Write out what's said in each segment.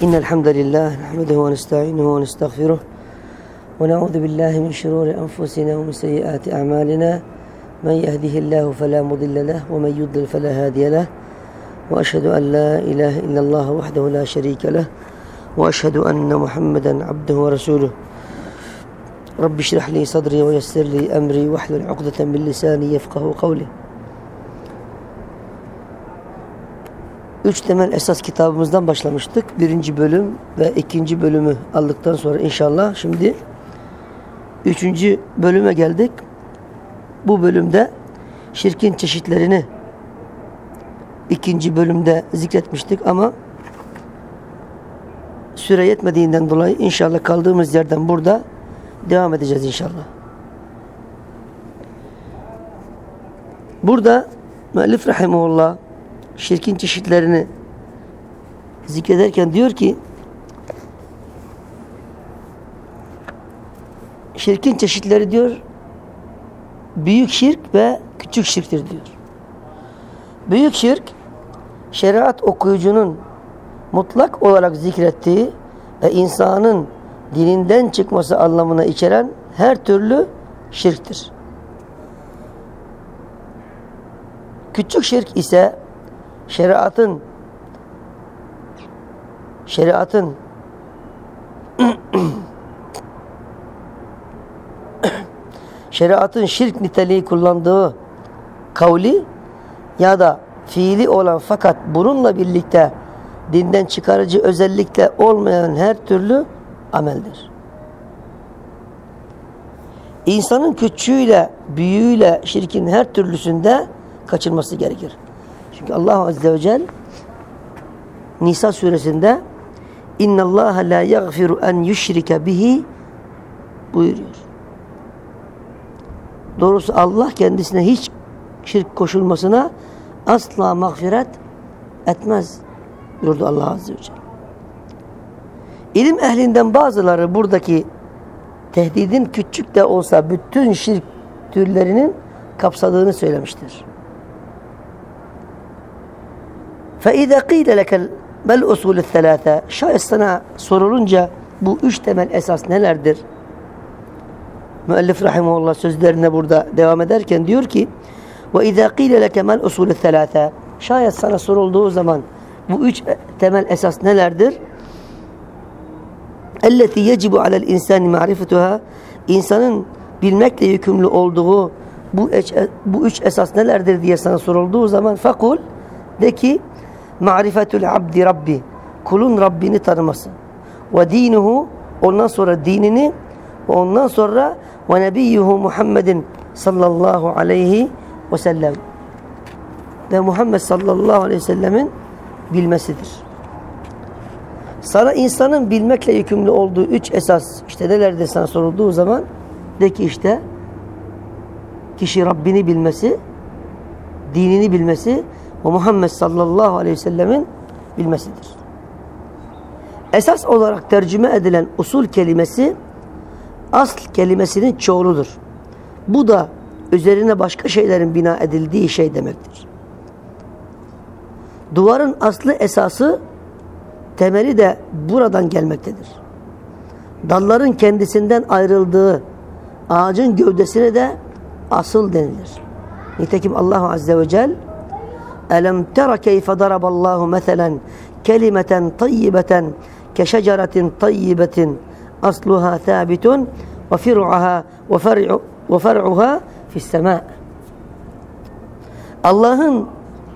إن الحمد لله نحمده ونستعينه ونستغفره ونعوذ بالله من شرور أنفسنا ومن سيئات أعمالنا. من يهده الله فلا مضل له ومن يضلل فلا هادي له. وأشهد أن لا إله إلا الله وحده لا شريك له. وأشهد أن محمدا عبده ورسوله. رب اشرح لي صدري ويسر لي أمري واحلل عقدة من لساني يفقه قولي. Üç temel esas kitabımızdan başlamıştık. Birinci bölüm ve ikinci bölümü aldıktan sonra inşallah şimdi üçüncü bölüme geldik. Bu bölümde şirkin çeşitlerini ikinci bölümde zikretmiştik ama süre yetmediğinden dolayı inşallah kaldığımız yerden burada devam edeceğiz inşallah. Burada müellif rahimullah şirkin çeşitlerini zikrederken diyor ki şirkin çeşitleri diyor büyük şirk ve küçük şirktir diyor. Büyük şirk şeriat okuyucunun mutlak olarak zikrettiği ve insanın dininden çıkması anlamına içeren her türlü şirktir. Küçük şirk ise şeriatın şeriatın şeriatın şirk niteliği kullandığı kavli ya da fiili olan fakat bununla birlikte dinden çıkarıcı özellikle olmayan her türlü ameldir. İnsanın küçüğüyle, büyüğüyle şirkin her türlüsünde kaçırması gerekir. Çünkü Allah Azze ve Celle Nisa suresinde İnna Allah la yaghfiru en yushrike bihi buyuruyor. Doğrusu Allah kendisine hiç şirk koşulmasına asla mağfiret etmez buyurdu Allah Azze ve Celle. İlim ehlinden bazıları buradaki tehdidin küçük de olsa bütün şirk türlerinin kapsadığını söylemiştir. فَاِذَا قِيلَ لَكَ bel usulü thelâfe şayet sana sorulunca bu üç temel esas nelerdir? Müellif rahimahullah sözlerine burada devam ederken diyor ki وَاِذَا قِيلَ لَكَ مَا الْاُسُولُ الثَّلَاثَ Şayet sana sorulduğu zaman bu üç temel esas nelerdir? اَلَّتِي يَجِبُ عَلَى الْاِنْسَانِ مَعْرِفَتُهَا İnsanın bilmekle yükümlü olduğu bu, bu üç esas nelerdir diye sana sorulduğu zaman fakul de ki marifetul abdi rabbi. Kulun Rabbini tanıması ve dinuhu ondan sonra dinini ve ondan sonra ve nebiyyuhu Muhammedin sallallahu aleyhi ve sellem. Ve Muhammed sallallahu aleyhi ve sellemin bilmesidir. Sana insanın bilmekle yükümlü olduğu üç esas işte nelerde sana sorulduğu zaman de ki işte kişi Rabbini bilmesi, dinini bilmesi ve Muhammed sallallahu aleyhi ve sellemin bilmesidir. Esas olarak tercüme edilen usul kelimesi asl kelimesinin çoğuludur. Bu da üzerine başka şeylerin bina edildiği şey demektir. Duvarın aslı esası temeli de buradan gelmektedir. Dalların kendisinden ayrıldığı ağacın gövdesine de asıl denilir. Nitekim Allah Azze ve Celle Tera keyfe daraballahu meselen kelimeten tayyibeten keşeceretin tayyibetin asluha thabitun ve fir'uha ve fer'u ve fer'uha fi's-sema. Allah'ın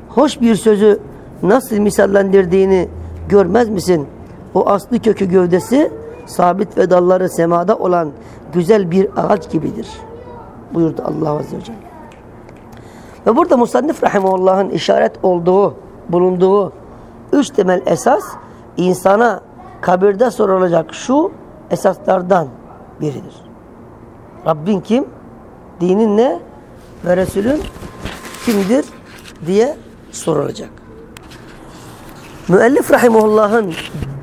hoş bir sözü nasıl misallendirdiğini görmez misin? O aslı kökü gövdesi sabit ve dalları semada olan güzel bir ağaç gibidir. Buyurdu Allah Azze ve Celle. Ve burada Musannif Rahimullah'ın işaret olduğu, bulunduğu üç temel esas insana kabirde sorulacak şu esaslardan biridir. Rabbin kim? Dinin ne? Ve Resulün kimdir? diye sorulacak. Müellif Rahimullah'ın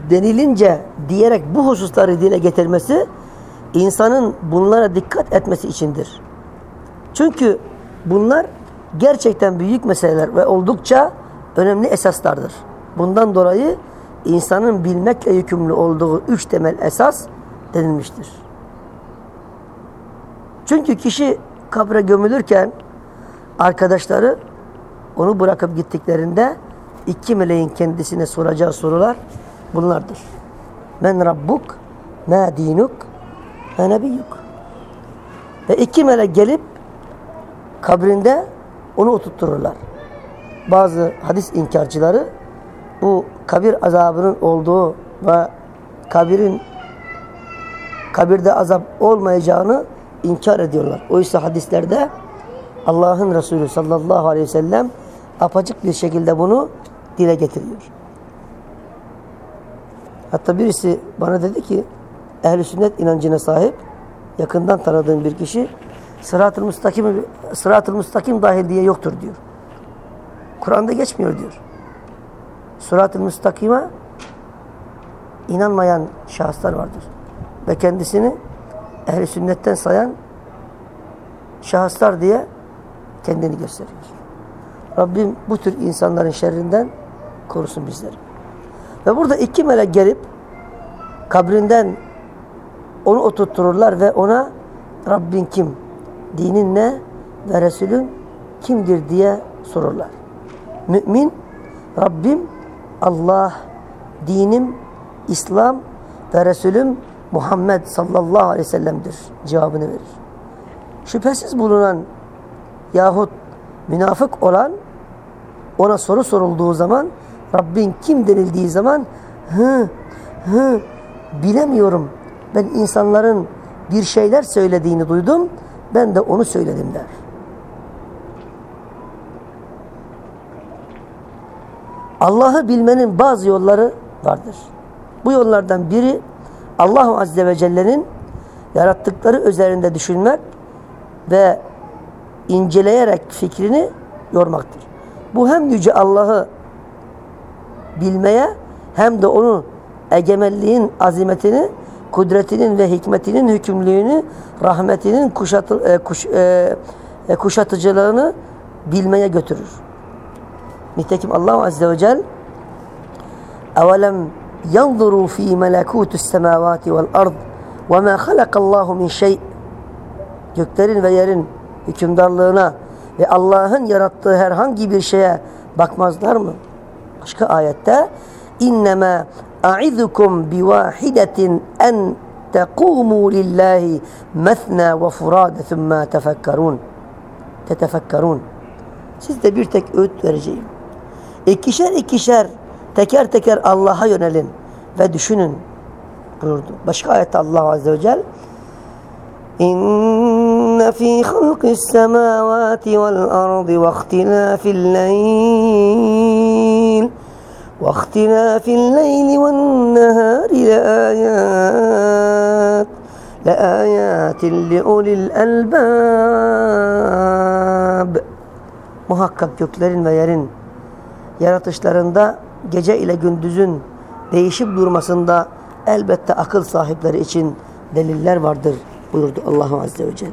denilince diyerek bu hususları dile getirmesi insanın bunlara dikkat etmesi içindir. Çünkü bunlar gerçekten büyük meseleler ve oldukça önemli esaslardır. Bundan dolayı insanın bilmekle yükümlü olduğu üç temel esas denilmiştir. Çünkü kişi kabre gömülürken arkadaşları onu bırakıp gittiklerinde iki meleğin kendisine soracağı sorular bunlardır. Men Rabbuk, ma dinuk, ma nebiyyuk. Ve iki melek gelip kabrinde onu oturttururlar. Bazı hadis inkarcıları bu kabir azabının olduğu ve kabirin kabirde azap olmayacağını inkar ediyorlar. Oysa hadislerde Allah'ın Resulü sallallahu aleyhi ve sellem apacık bir şekilde bunu dile getiriyor. Hatta birisi bana dedi ki ehl sünnet inancına sahip yakından tanıdığım bir kişi sırat-ı müstakim, sırat müstakim dahil diye yoktur diyor. Kur'an'da geçmiyor diyor. Sırat-ı müstakime inanmayan şahıslar vardır. Ve kendisini ehli sünnetten sayan şahıslar diye kendini gösteriyor. Rabbim bu tür insanların şerrinden korusun bizleri. Ve burada iki melek gelip kabrinden onu oturttururlar ve ona Rabbin kim, dinin ne ve Resulün kimdir diye sorurlar. Mümin Rabbim Allah, dinim İslam ve Resulüm Muhammed sallallahu aleyhi ve sellem'dir cevabını verir. Şüphesiz bulunan yahut münafık olan ona soru sorulduğu zaman Rabbin kim denildiği zaman hı hı bilemiyorum ben insanların bir şeyler söylediğini duydum ben de onu söyledim der. Allah'ı bilmenin bazı yolları vardır. Bu yollardan biri Allah Azze ve Celle'nin yarattıkları üzerinde düşünmek ve inceleyerek fikrini yormaktır. Bu hem Yüce Allah'ı bilmeye hem de onun egemenliğin azimetini, kudretinin ve hikmetinin hükümlüğünü, rahmetinin kuşatı, e, kuş, e, e, kuşatıcılığını bilmeye götürür. Nitekim Allah Azze ve Celle اَوَلَمْ يَنْظُرُوا ف۪ي مَلَكُوتُ السَّمَاوَاتِ وَالْأَرْضِ وَمَا خَلَقَ اللّٰهُ مِنْ شَيْءٍ Göklerin ve yerin hükümdarlığına ve Allah'ın yarattığı herhangi bir şeye bakmazlar mı? Başka ayette اِنَّمَا اَعِذُكُمْ بِوَاحِدَةٍ اَنْ تَقُومُوا لِلّٰهِ مَثْنَا وَفُرَادَ ثُمَّا تَفَكَّرُونَ تَتَفَكَّرُونَ Siz bir tek öğüt vereceğim. İkişer ikişer teker teker Allah'a yönelin ve düşünün buyurdu. Başka ayette Allah Azze ve Celle halqis semâvâti vel ardı ve ihtilâfil leyl le âyât le âyâtin li ulil elbâb Muhakkak göklerin ve yerin yaratışlarında gece ile gündüzün değişip durmasında elbette akıl sahipleri için deliller vardır buyurdu Allah Azze ve Celle.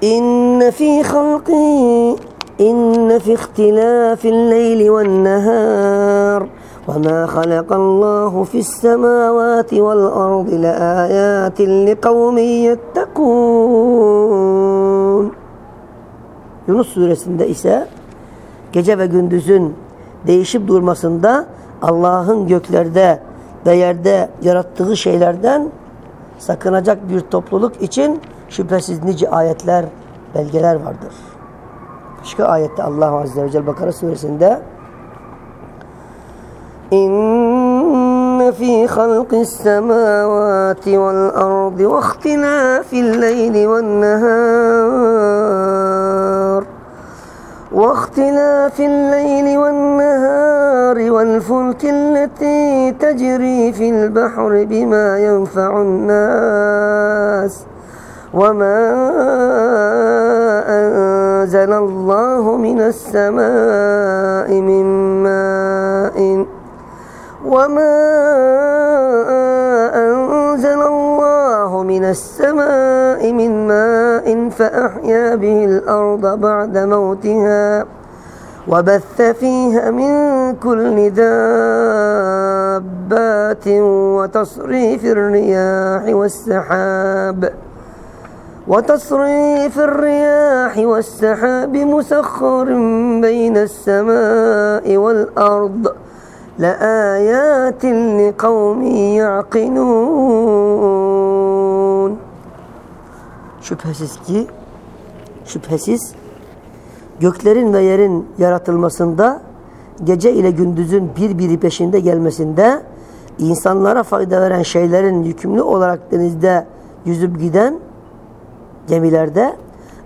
İnne fi halqi inne fi ihtilafil leyli ven nehar وما خلق الله في السماوات والأرض لآيات لقوم يتقون Yunus suresinde ise gece ve gündüzün değişip durmasında Allah'ın göklerde ve yerde yarattığı şeylerden sakınacak bir topluluk için şüphesiz nice ayetler, belgeler vardır. Başka ayette Allah Azze ve Celle Bakara suresinde إن في خلق السماوات والأرض واختلاف الليل والنهار واختلاف الليل والنهار والفلك التي تجري في البحر بما ينفع الناس وما أنزل الله من السماء من ماء وما أنزل الله من السماء من ماء فأحيا به الأرض بعد موتها وبث فيها من كل دابات وتصريف الرياح والسحاب وتصريف الرياح والسحاب مسخر بين السماء والأرض لآيات لقوم يعقلون Şüphesiz ki şüphesiz göklerin ve yerin yaratılmasında gece ile gündüzün birbiri peşinde gelmesinde insanlara fayda veren şeylerin yükümlü olarak denizde yüzüp giden gemilerde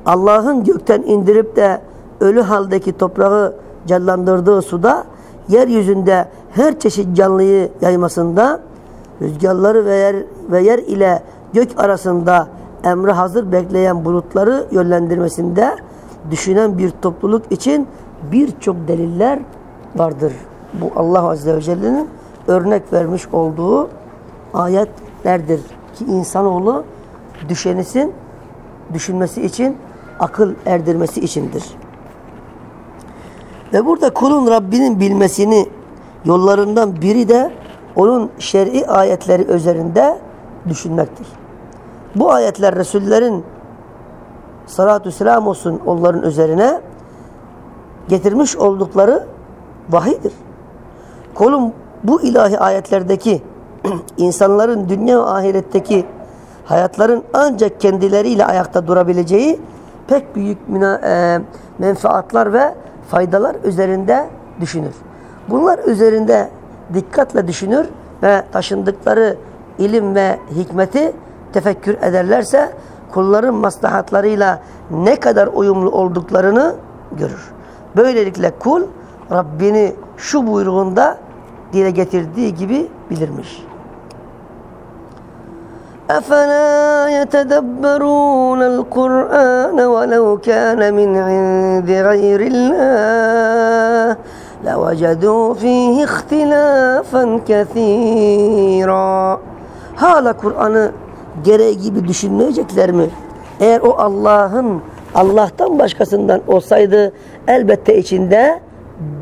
Allah'ın gökten indirip de ölü haldeki toprağı canlandırdığı suda yeryüzünde her çeşit canlıyı yaymasında rüzgarları ve yer, ve yer ile gök arasında emri hazır bekleyen bulutları yönlendirmesinde düşünen bir topluluk için birçok deliller vardır. Bu Allah Azze ve Celle'nin örnek vermiş olduğu ayetlerdir ki insanoğlu düşenisin düşünmesi için akıl erdirmesi içindir. Ve burada kulun Rabbinin bilmesini yollarından biri de onun şer'i ayetleri üzerinde düşünmektir. Bu ayetler Resullerin salatü selam olsun onların üzerine getirmiş oldukları vahidir. Kolum bu ilahi ayetlerdeki insanların dünya ve ahiretteki hayatların ancak kendileriyle ayakta durabileceği pek büyük e, menfaatlar ve faydalar üzerinde düşünür. Bunlar üzerinde dikkatle düşünür ve taşındıkları ilim ve hikmeti tefekkür ederlerse kulların maslahatlarıyla ne kadar uyumlu olduklarını görür. Böylelikle kul Rabbini şu buyruğunda dile getirdiği gibi bilirmiş. أفلا يتدبرون القرآن ولو كان من عند غير الله لوجدوا فيه اختلافا كثيرا Hala Kur'an'ı gereği gibi düşünmeyecekler mi? Eğer o Allah'ın Allah'tan başkasından olsaydı elbette içinde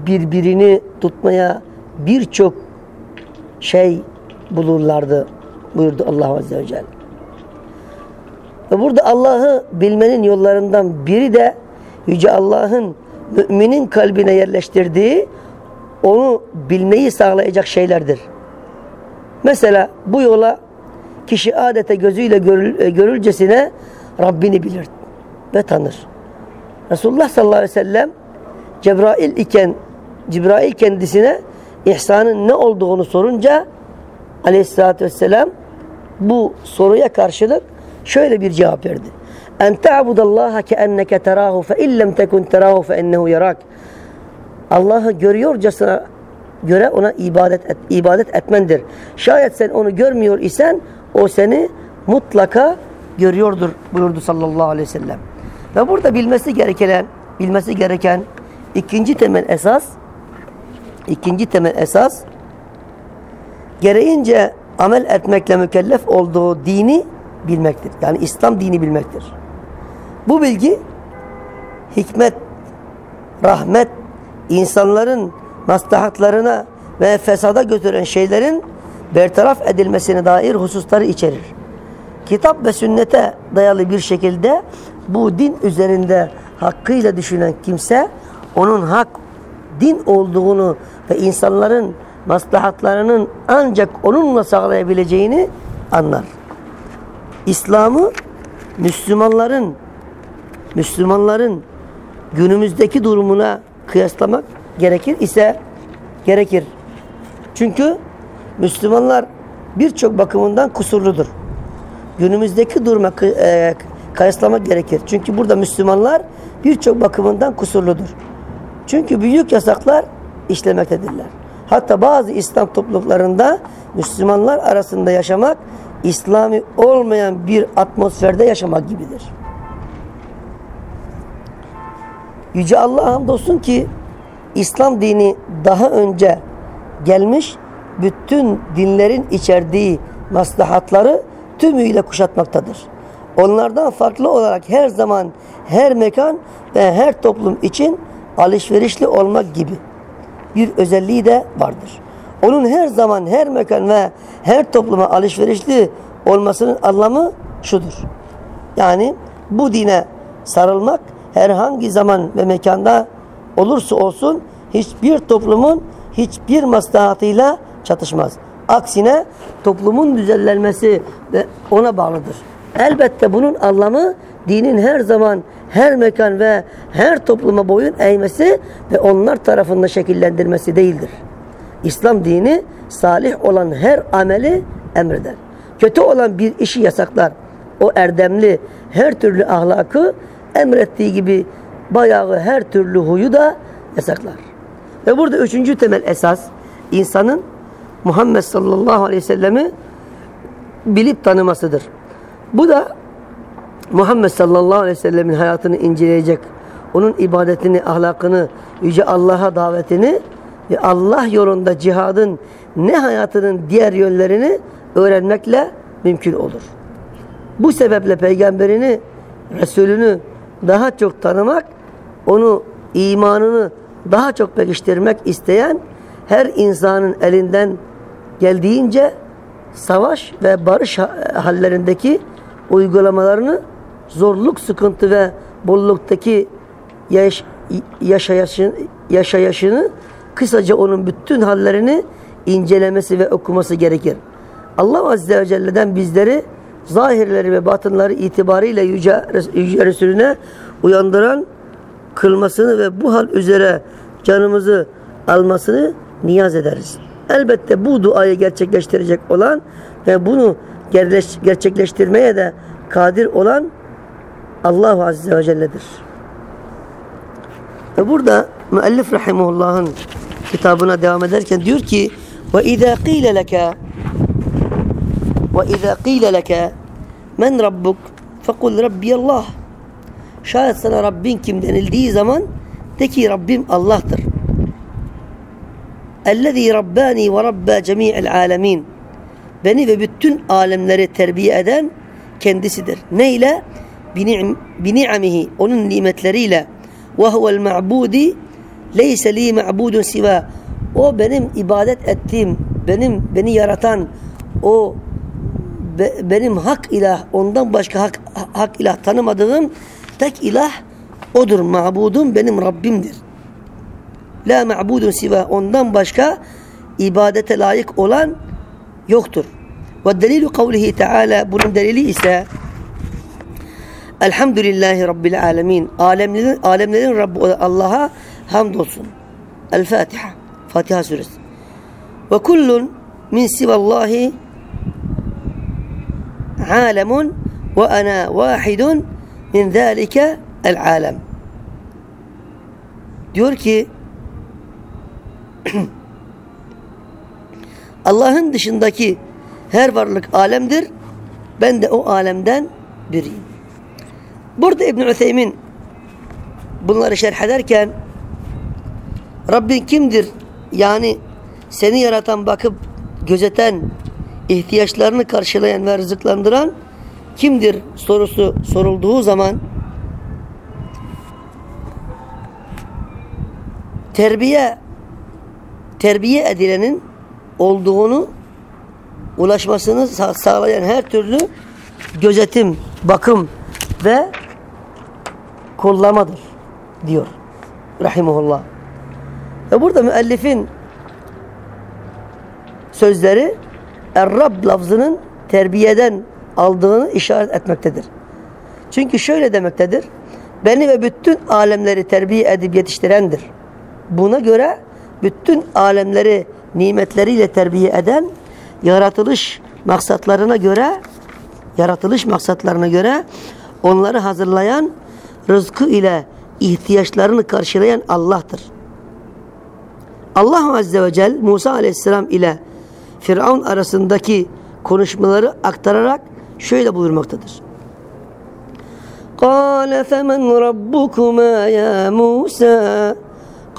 birbirini tutmaya birçok şey bulurlardı buyurdu Allah Azze ve Celle. Ve burada Allah'ı bilmenin yollarından biri de Yüce Allah'ın müminin kalbine yerleştirdiği onu bilmeyi sağlayacak şeylerdir. Mesela bu yola kişi adete gözüyle görül, e, görülcesine Rabbini bilir ve tanır. Resulullah sallallahu aleyhi ve sellem Cebrail iken Cebrail kendisine ihsanın ne olduğunu sorunca aleyhissalatü vesselam bu soruya karşılık şöyle bir cevap verdi. En ta'budallaha keenneke terahu fe illem tekun terahu fe ennehu yarak. Allah'ı görüyorcasına göre ona ibadet et, ibadet etmendir. Şayet sen onu görmüyor isen o seni mutlaka görüyordur buyurdu sallallahu aleyhi ve sellem. Ve burada bilmesi gereken bilmesi gereken ikinci temel esas ikinci temel esas gereğince amel etmekle mükellef olduğu dini bilmektir. Yani İslam dini bilmektir. Bu bilgi hikmet, rahmet, insanların maslahatlarına ve fesada götüren şeylerin bertaraf edilmesine dair hususları içerir. Kitap ve sünnete dayalı bir şekilde bu din üzerinde hakkıyla düşünen kimse onun hak din olduğunu ve insanların maslahatlarının ancak onunla sağlayabileceğini anlar. İslam'ı Müslümanların Müslümanların günümüzdeki durumuna kıyaslamak gerekir ise gerekir. Çünkü Müslümanlar birçok bakımından kusurludur. Günümüzdeki duruma e, kıyaslamak gerekir. Çünkü burada Müslümanlar birçok bakımından kusurludur. Çünkü büyük yasaklar işlemektedirler. Hatta bazı İslam topluluklarında Müslümanlar arasında yaşamak İslami olmayan bir atmosferde yaşamak gibidir. Yüce Allah'a hamdolsun ki İslam dini daha önce gelmiş bütün dinlerin içerdiği maslahatları tümüyle kuşatmaktadır. Onlardan farklı olarak her zaman, her mekan ve her toplum için alışverişli olmak gibi bir özelliği de vardır. Onun her zaman, her mekan ve her topluma alışverişli olmasının anlamı şudur. Yani bu dine sarılmak herhangi zaman ve mekanda olursa olsun hiçbir toplumun hiçbir maslahatıyla çatışmaz. Aksine toplumun düzenlenmesi ve ona bağlıdır. Elbette bunun anlamı dinin her zaman, her mekan ve her topluma boyun eğmesi ve onlar tarafından şekillendirmesi değildir. İslam dini salih olan her ameli emreder. Kötü olan bir işi yasaklar. O erdemli her türlü ahlakı emrettiği gibi bayağı her türlü huyu da yasaklar. Ve burada üçüncü temel esas insanın Muhammed sallallahu aleyhi ve sellemi bilip tanımasıdır. Bu da Muhammed sallallahu aleyhi ve sellemin hayatını inceleyecek, onun ibadetini, ahlakını, Yüce Allah'a davetini ve Allah yolunda cihadın ne hayatının diğer yönlerini öğrenmekle mümkün olur. Bu sebeple peygamberini, Resulünü daha çok tanımak, onu imanını daha çok pekiştirmek isteyen her insanın elinden geldiğince savaş ve barış hallerindeki uygulamalarını zorluk, sıkıntı ve bolluktaki yaş yaşayışını, yaşayışını kısaca onun bütün hallerini incelemesi ve okuması gerekir. Allah Azze ve Celle'den bizleri zahirleri ve batınları itibariyle Yüce, Yüce Resulüne uyandıran kılmasını ve bu hal üzere canımızı almasını niyaz ederiz. Elbette bu duayı gerçekleştirecek olan ve bunu gerçekleştirmeye de kadir olan Allah Azze ve Celle'dir. Ve burada müellif rahimullah'ın kitabına devam ederken diyor ki ve izâ qîle leke ve izâ qîle leke men rabbuk fekul rabbiyallah şayet sana Rabbin kim denildiği zaman de ki Rabbim Allah'tır. Ellezî rabbani ve rabba cemî'il âlemîn beni ve bütün alemleri terbiye eden kendisidir. Ne ile? Bini'amihi onun nimetleriyle. ve huvel ma'budi leyse li ma'budun siva o benim ibadet ettiğim benim beni yaratan o be, benim hak ilah ondan başka hak, hak ilah tanımadığım tek ilah odur. Ma'budum benim Rabbimdir. La ma'budun siva. Ondan başka ibadete layık olan yoktur. Ve delilu kavlihi Teala. Bunun delili ise Elhamdülillahi Rabbil alemin. Alemlerin, alemlerin Rabbi Allah'a hamdolsun. El Fatiha. Fatiha suresi. Ve kullun min sivallahi alemun ve ana vahidun min zâlike el alem. Diyor ki Allah'ın dışındaki her varlık alemdir. Ben de o alemden biriyim. Burada İbn Ütheymin bunları şerh ederken Rabbin kimdir? Yani seni yaratan, bakıp gözeten, ihtiyaçlarını karşılayan ve rızıklandıran kimdir sorusu sorulduğu zaman terbiye terbiye edilenin olduğunu ulaşmasını sağlayan her türlü gözetim, bakım ve kollamadır diyor rahimullah. Ve burada müellifin sözleri Er-Rab lafzının terbiyeden aldığını işaret etmektedir. Çünkü şöyle demektedir. Beni ve bütün alemleri terbiye edip yetiştirendir. Buna göre bütün alemleri nimetleriyle terbiye eden yaratılış maksatlarına göre yaratılış maksatlarına göre onları hazırlayan rızkı ile ihtiyaçlarını karşılayan Allah'tır. Allah Azze ve Celle Musa Aleyhisselam ile Firavun arasındaki konuşmaları aktararak şöyle buyurmaktadır. قال فمن ربكما يا موسى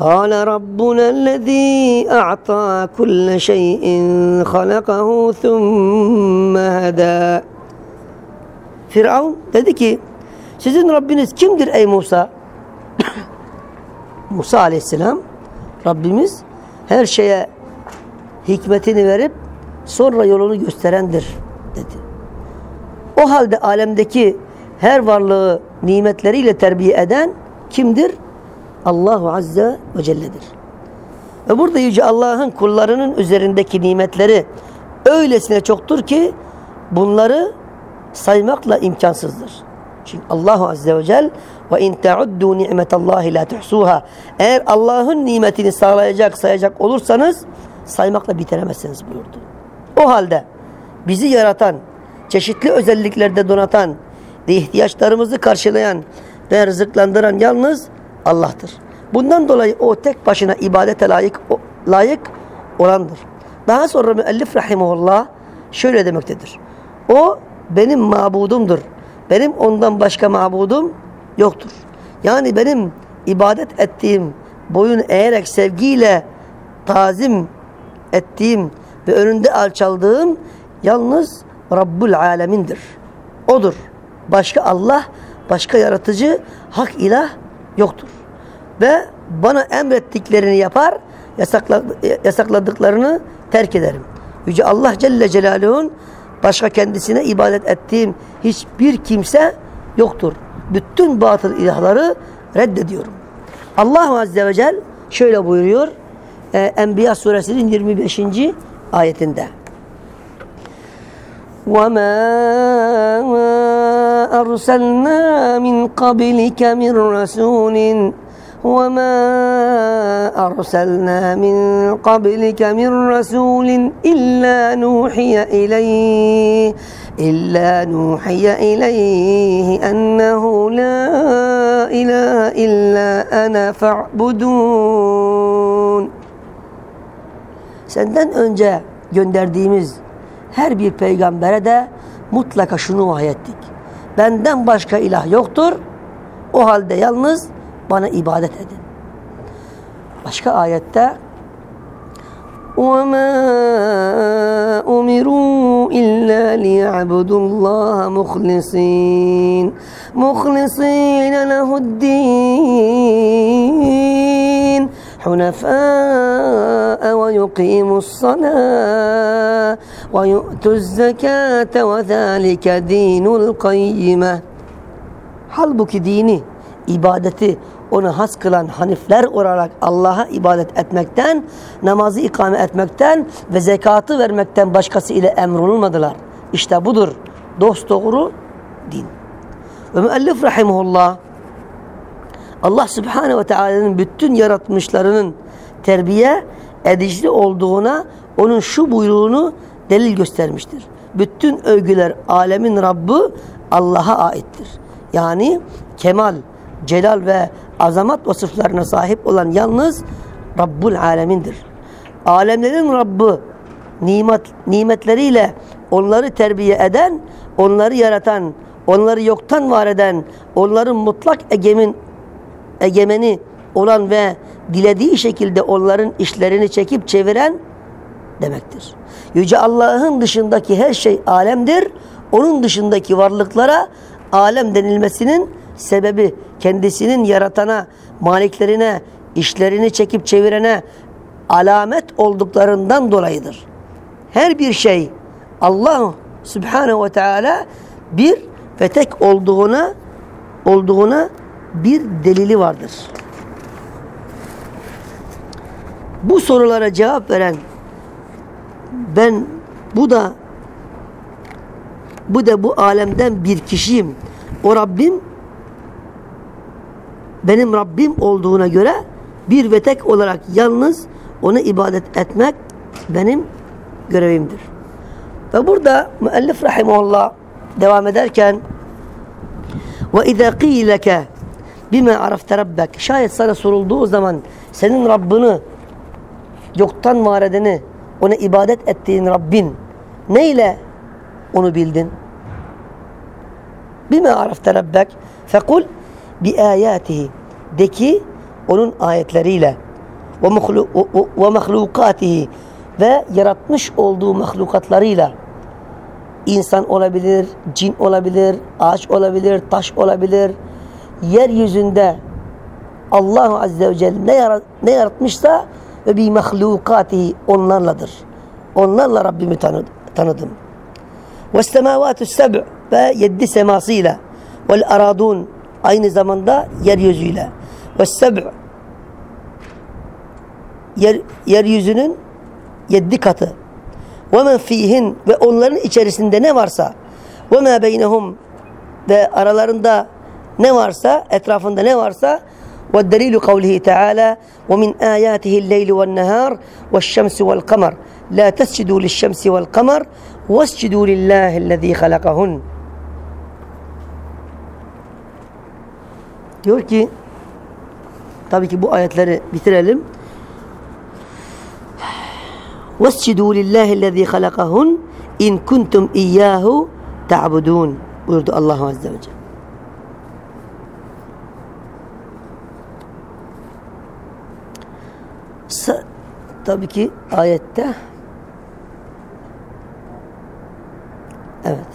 قال ربنا الذي أعطى كل شيء خلقه ثم هدى Firavun dedi ki sizin Rabbiniz kimdir ey Musa? Musa aleyhisselam Rabbimiz her şeye hikmetini verip sonra yolunu gösterendir dedi. O halde alemdeki her varlığı nimetleriyle terbiye eden kimdir? Allahu Azze ve Celle'dir. Ve burada Yüce Allah'ın kullarının üzerindeki nimetleri öylesine çoktur ki bunları saymakla imkansızdır. Çünkü Allahu Azze ve Celle ve in teuddu ni'metallahi la tuhsuha. Eğer Allah'ın nimetini sağlayacak, sayacak olursanız saymakla bitiremezsiniz buyurdu. O halde bizi yaratan, çeşitli özelliklerde donatan ve ihtiyaçlarımızı karşılayan ve rızıklandıran yalnız Allah'tır. Bundan dolayı o tek başına ibadete layık layık olandır. Daha sonra müellif rahimullah şöyle demektedir. O benim mabudumdur. Benim ondan başka mabudum yoktur. Yani benim ibadet ettiğim, boyun eğerek sevgiyle tazim ettiğim ve önünde alçaldığım yalnız Rabbul Alemin'dir. Odur. Başka Allah, başka yaratıcı, hak ilah yoktur. Ve bana emrettiklerini yapar, yasakladıklarını terk ederim. Yüce Allah Celle Celaluhu'nun başka kendisine ibadet ettiğim hiçbir kimse yoktur. Bütün batıl ilahları reddediyorum. Allah Azze ve Celle şöyle buyuruyor e, Enbiya suresinin 25. ayetinde. وَمَا أَرْسَلْنَا مِنْ قَبْلِكَ مِنْ رَسُولٍ وما أرسلنا من قبلك من رسول إلا نوحي إليه إلا نوحي إليه أنه لا إله إلا أنا فاعبدون Senden önce gönderdiğimiz her bir peygambere de mutlaka şunu vahyettik. Benden başka ilah yoktur. O halde yalnız bana ibadet edin. Başka ayette وَمَا أُمِرُوا إِلَّا لِيَعْبُدُوا اللَّهَ مُخْلِصِينَ مُخْلِصِينَ لَهُ الدِّينَ حنفاء ويقيموا الصلاة ويؤتوا الزكاة وذلك دين القيمة Halbuki dini, ibadeti onu has kılan hanifler olarak Allah'a ibadet etmekten, namazı ikame etmekten ve zekatı vermekten başkası ile emrolunmadılar. İşte budur dost doğru din. Ve müellif rahimullah Allah subhanehu ve teala'nın bütün yaratmışlarının terbiye edici olduğuna onun şu buyruğunu delil göstermiştir. Bütün övgüler alemin Rabbi Allah'a aittir. Yani kemal, celal ve azamat vasıflarına sahip olan yalnız Rabbul Alemindir. Alemlerin Rabbi nimet, nimetleriyle onları terbiye eden, onları yaratan, onları yoktan var eden, onların mutlak egemin, egemeni olan ve dilediği şekilde onların işlerini çekip çeviren demektir. Yüce Allah'ın dışındaki her şey alemdir. Onun dışındaki varlıklara alem denilmesinin sebebi kendisinin yaratana, maliklerine, işlerini çekip çevirene alamet olduklarından dolayıdır. Her bir şey Allah Subhanahu ve Teala bir ve tek olduğuna olduğuna bir delili vardır. Bu sorulara cevap veren ben bu da bu da bu alemden bir kişiyim. O Rabbim benim Rabbim olduğuna göre bir ve tek olarak yalnız onu ibadet etmek benim görevimdir. Ve burada müellif rahimullah devam ederken ve izâ qîleke bime arafte rabbek şayet sana sorulduğu zaman senin Rabbini yoktan var ona ibadet ettiğin Rabbin neyle onu bildin? Bime arafte rabbek fekul bi ayatihi de ki onun ayetleriyle ve mahlukatihi ve yaratmış olduğu mahlukatlarıyla insan olabilir, cin olabilir, ağaç olabilir, taş olabilir. Yeryüzünde Allahu Azze ve Celle ne, yarat, ne yaratmışsa ve bi mahlukatihi onlarladır. Onlarla Rabbimi tanı, tanıdım. Ve semavatü seb' ve yedi semasıyla vel aradun aynı zamanda yeryüzüyle. Ve seb' yer, yeryüzünün yedi katı. Ve men fihin ve onların içerisinde ne varsa ve ma beynehum ve aralarında ne varsa etrafında ne varsa ve delilu kavlihi teala ve min ayatihi leylu ve nehar ve şemsi vel kamer la tescidu lişşemsi vel kamer vescidu lillahi lezî halakahun diyor ki tabii ki bu ayetleri bitirelim وَاسْجِدُوا لِلّٰهِ الَّذ۪ي خَلَقَهُنْ اِنْ كُنْتُمْ اِيَّاهُ تَعْبُدُونَ buyurdu Allah Azze ve Celle. Sa tabii ki ayette evet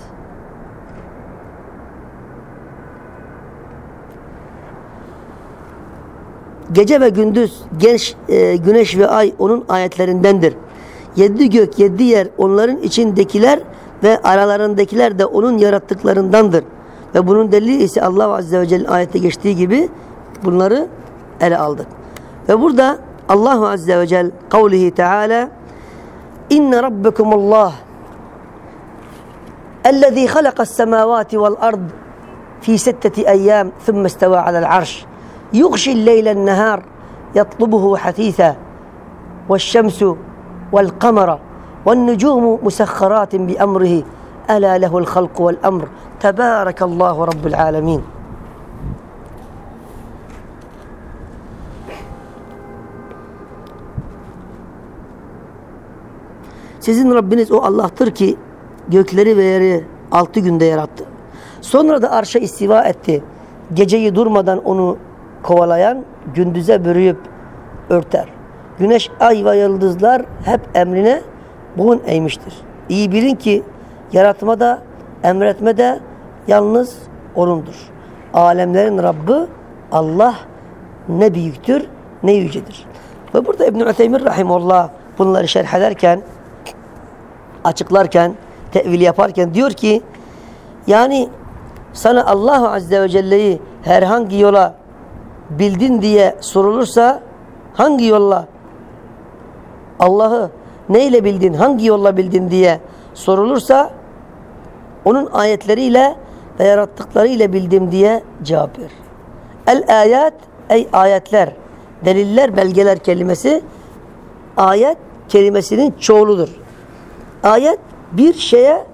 Gece ve gündüz genç e, güneş ve ay onun ayetlerindendir. Yedi gök, yedi yer onların içindekiler ve aralarındakiler de onun yarattıklarındandır. Ve bunun delili ise Allah Azze ve Celle ayette geçtiği gibi bunları ele aldık. Ve burada Allah Azze ve Celle kavlihi Teala İnne Rabbekumullah الذي خلق السماوات والأرض في ستة أيام ثم استوى على العرش يغشي الليل النهار يطلبه حثيثا والشمس والقمر والنجوم مسخرات بأمره ألا له الخلق والأمر تبارك الله رب العالمين Sizin Rabbiniz o Allah'tır ki gökleri ve yeri altı günde yarattı. Sonra da arşa istiva etti. Geceyi durmadan onu kovalayan gündüze bürüyüp örter. Güneş, ay ve yıldızlar hep emrine boyun eğmiştir. İyi bilin ki yaratma da emretme de yalnız O'nundur. Alemlerin Rabbi Allah ne büyüktür ne yücedir. Ve burada İbn-i Üteymir Rahimullah bunları şerh ederken açıklarken tevil yaparken diyor ki yani sana Allah Azze ve Celle'yi herhangi yola bildin diye sorulursa hangi yolla Allah'ı neyle bildin, hangi yolla bildin diye sorulursa onun ayetleriyle ve yarattıklarıyla bildim diye cevap ver. El ayat ey ayetler, deliller, belgeler kelimesi ayet kelimesinin çoğuludur. Ayet bir şeye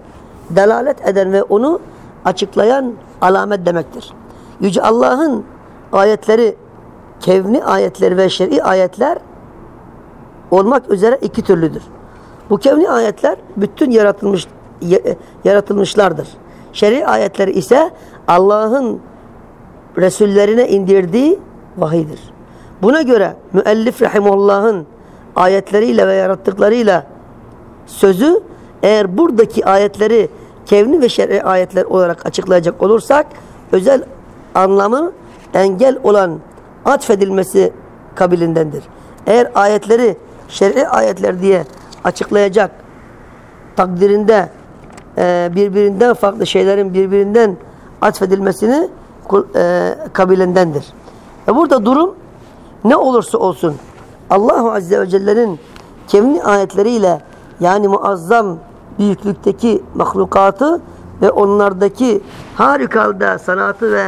delalet eden ve onu açıklayan alamet demektir. Yüce Allah'ın ayetleri, kevni ayetleri ve şer'i ayetler olmak üzere iki türlüdür. Bu kevni ayetler bütün yaratılmış yaratılmışlardır. Şer'i ayetler ise Allah'ın Resullerine indirdiği vahidir. Buna göre müellif rahimullah'ın ayetleriyle ve yarattıklarıyla sözü eğer buradaki ayetleri kevni ve şer'i ayetler olarak açıklayacak olursak özel anlamı engel olan atfedilmesi kabilindendir. Eğer ayetleri şer'i ayetler diye açıklayacak takdirinde e, birbirinden farklı şeylerin birbirinden atfedilmesini e, kabilindendir. Ve burada durum ne olursa olsun Allahu Azze ve Celle'nin kevni ayetleriyle yani muazzam büyüklükteki mahlukatı ve onlardaki harikalda sanatı ve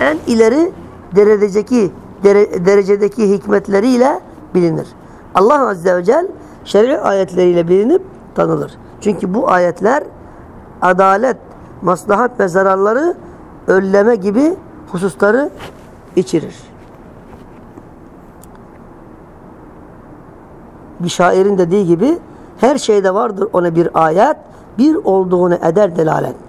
en ileri derecedeki dere, derecedeki hikmetleriyle bilinir. Allah Azze ve Celle şer'i ayetleriyle bilinip tanılır. Çünkü bu ayetler adalet, maslahat ve zararları önleme gibi hususları içerir. Bir şairin dediği gibi her şeyde vardır ona bir ayet, bir olduğunu eder delalet.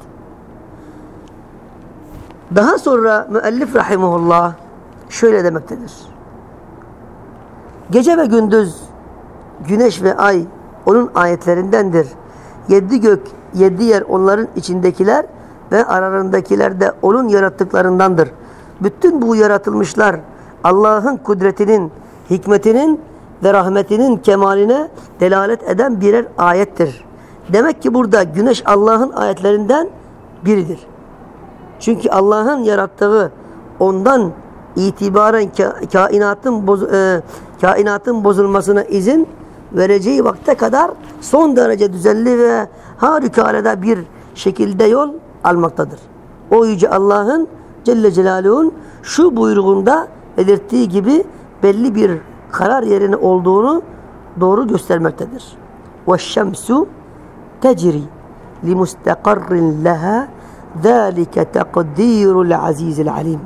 Daha sonra müellif rahimullah şöyle demektedir. Gece ve gündüz, güneş ve ay onun ayetlerindendir. Yedi gök, yedi yer onların içindekiler ve aralarındakiler de onun yarattıklarındandır. Bütün bu yaratılmışlar Allah'ın kudretinin, hikmetinin ve rahmetinin kemaline delalet eden birer ayettir. Demek ki burada güneş Allah'ın ayetlerinden biridir. Çünkü Allah'ın yarattığı ondan itibaren kainatın boz, e, kainatın bozulmasına izin vereceği vakte kadar son derece düzenli ve harikulade bir şekilde yol almaktadır. O yüce Allah'ın Celle Celaluhu'nun şu buyruğunda belirttiği gibi belli bir karar yerine olduğunu doğru göstermektedir. وَالشَّمْسُ تَجْرِي لِمُسْتَقَرٍ لَهَا ذَٰلِكَ تَقْدِيرُ الْعَز۪يزِ الْعَلِيمِ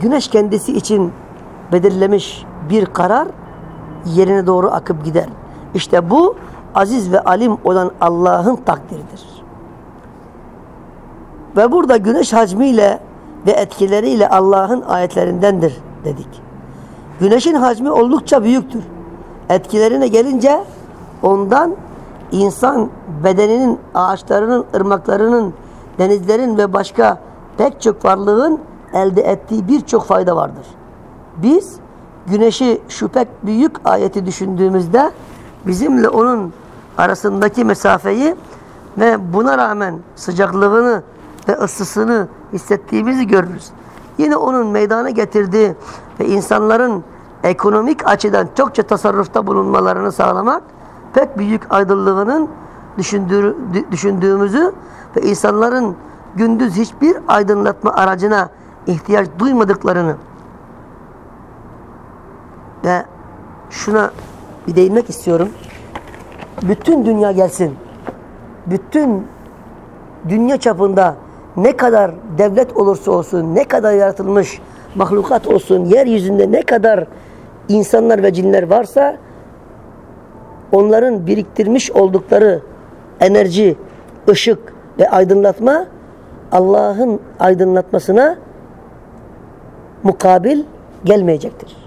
Güneş kendisi için belirlemiş bir karar yerine doğru akıp gider. İşte bu aziz ve alim olan Allah'ın takdiridir. Ve burada güneş hacmiyle ve etkileriyle Allah'ın ayetlerindendir dedik. Güneşin hacmi oldukça büyüktür. Etkilerine gelince ondan insan bedeninin, ağaçlarının, ırmaklarının, denizlerin ve başka pek çok varlığın elde ettiği birçok fayda vardır. Biz güneşi şu pek büyük ayeti düşündüğümüzde bizimle onun arasındaki mesafeyi ve buna rağmen sıcaklığını ve ısısını hissettiğimizi görürüz. Yine onun meydana getirdiği ve insanların ekonomik açıdan çokça tasarrufta bulunmalarını sağlamak pek büyük aydınlığının düşündüğü, düşündüğümüzü ve insanların gündüz hiçbir aydınlatma aracına ihtiyaç duymadıklarını ve şuna bir değinmek istiyorum. Bütün dünya gelsin. Bütün dünya çapında ne kadar devlet olursa olsun, ne kadar yaratılmış mahlukat olsun, yeryüzünde ne kadar insanlar ve cinler varsa onların biriktirmiş oldukları enerji, ışık ve aydınlatma Allah'ın aydınlatmasına mukabil gelmeyecektir.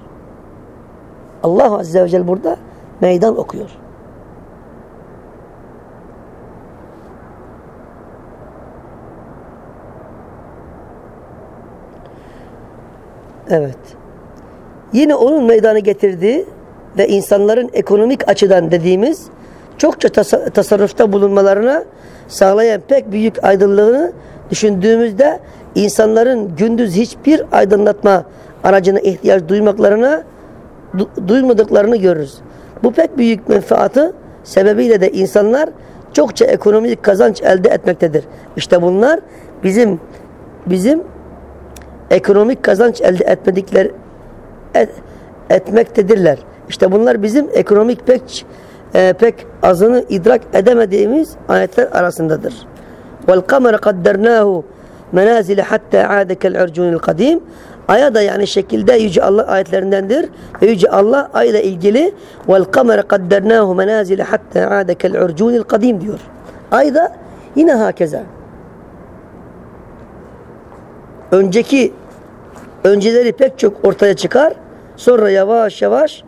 Allah Azze ve Celle burada meydan okuyor. Evet. Yine onun meydana getirdiği ve insanların ekonomik açıdan dediğimiz çokça tas tasarrufta bulunmalarına sağlayan pek büyük aydınlığını düşündüğümüzde insanların gündüz hiçbir aydınlatma aracına ihtiyaç duymaklarına du duymadıklarını görürüz. Bu pek büyük menfaatı sebebiyle de insanlar çokça ekonomik kazanç elde etmektedir. İşte bunlar bizim bizim ekonomik kazanç elde etmedikler et, etmektedirler. İşte bunlar bizim ekonomik pek e, pek azını idrak edemediğimiz ayetler arasındadır. Kaddernahu menazile hatta aade kel urcunil kadim. Aya da yani şekilde Yüce Allah ayetlerindendir. Ve Yüce Allah ayla ilgili vel kamera kaddernahu menazile hatta aade kel urcunil kadim diyor. Ay da yine hakeza. Önceki önceleri pek çok ortaya çıkar. Sonra yavaş yavaş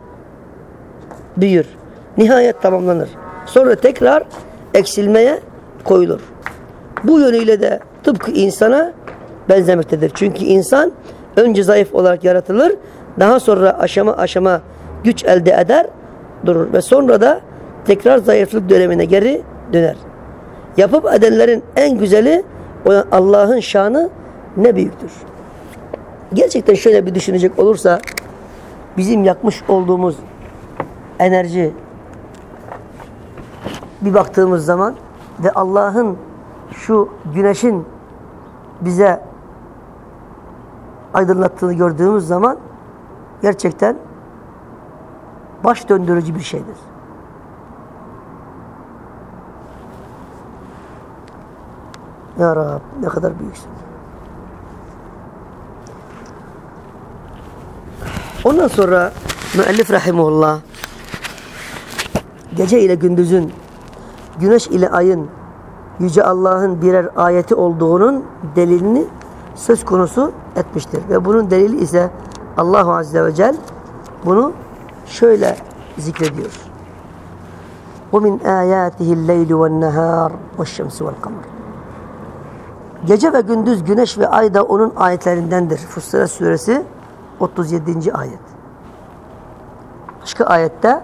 büyür. Nihayet tamamlanır. Sonra tekrar eksilmeye koyulur. Bu yönüyle de tıpkı insana benzemektedir. Çünkü insan önce zayıf olarak yaratılır. Daha sonra aşama aşama güç elde eder, durur. Ve sonra da tekrar zayıflık dönemine geri döner. Yapıp edenlerin en güzeli Allah'ın şanı ne büyüktür. Gerçekten şöyle bir düşünecek olursa bizim yakmış olduğumuz enerji bir baktığımız zaman ve Allah'ın şu güneşin bize aydınlattığını gördüğümüz zaman gerçekten baş döndürücü bir şeydir. Ya Rab ne kadar büyüksün. Ondan sonra müellif rahimullah gece ile gündüzün güneş ile ayın Yüce Allah'ın birer ayeti olduğunun delilini söz konusu etmiştir. Ve bunun delili ise Allah Azze ve Celle bunu şöyle zikrediyor. وَمِنْ آيَاتِهِ اللَّيْلُ وَالنَّهَارِ وَالشَّمْسِ وَالْقَمَرِ Gece ve gündüz güneş ve ay da onun ayetlerindendir. Fussilet suresi 37. ayet. Başka ayette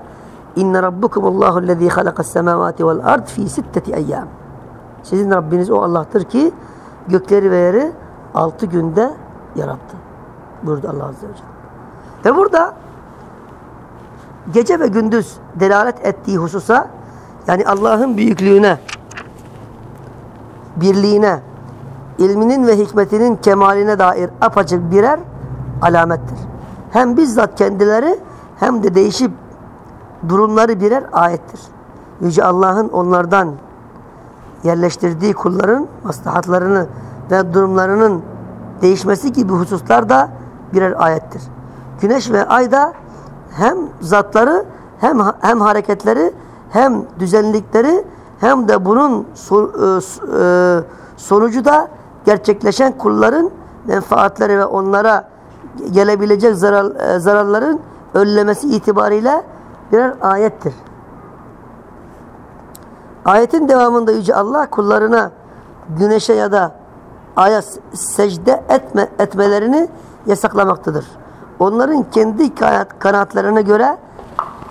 İnne rabbukumullahu lezî halakas semâvâti vel ard fî sitteti eyyâm. Sizin Rabbiniz o Allah'tır ki gökleri ve yeri altı günde yarattı. Buyurdu Allah Azze ve Celle. Ve burada gece ve gündüz delalet ettiği hususa yani Allah'ın büyüklüğüne, birliğine, ilminin ve hikmetinin kemaline dair apaçık birer alamettir. Hem bizzat kendileri hem de değişip durumları birer ayettir. Yüce Allah'ın onlardan yerleştirdiği kulların maslahatlarını ve durumlarının değişmesi gibi hususlar da birer ayettir. Güneş ve ay da hem zatları hem hem hareketleri hem düzenlikleri hem de bunun e, e, sonucu da gerçekleşen kulların menfaatleri ve onlara gelebilecek zarar, e, zararların önlemesi itibariyle birer ayettir. Ayetin devamında Yüce Allah kullarına güneşe ya da aya secde etme, etmelerini yasaklamaktadır. Onların kendi kanatlarına göre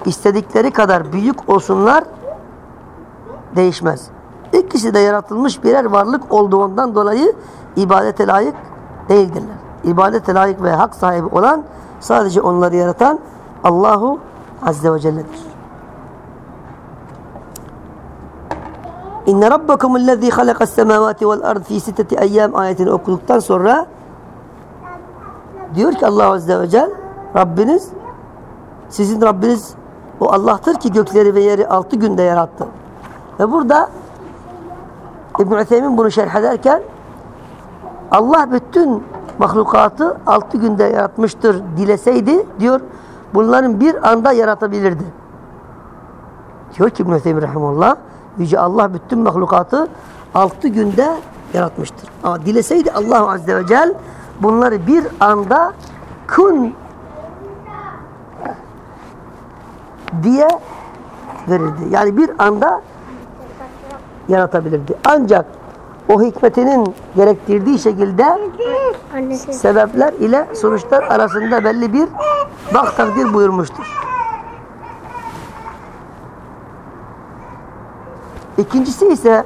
istedikleri kadar büyük olsunlar değişmez. İkisi de yaratılmış birer varlık olduğundan dolayı ibadete layık değildirler. İbadete layık ve hak sahibi olan sadece onları yaratan Allahu Azze ve Celle'dir. İnne rabbakumüllezî halakas semâvâti vel ard fî sitteti eyyâm ayetini okuduktan sonra diyor ki Allah Azze ve Celle Rabbiniz sizin Rabbiniz o Allah'tır ki gökleri ve yeri altı günde yarattı. Ve burada İbn-i Üthemin bunu şerh ederken Allah bütün mahlukatı altı günde yaratmıştır dileseydi diyor bunların bir anda yaratabilirdi. Diyor ki İbn-i Rahimullah Yüce Allah bütün mahlukatı altı günde yaratmıştır. Ama dileseydi Allah Azze ve Celle bunları bir anda kun diye verirdi. Yani bir anda yaratabilirdi. Ancak o hikmetinin gerektirdiği şekilde sebepler ile sonuçlar arasında belli bir bak takdir buyurmuştur. İkincisi ise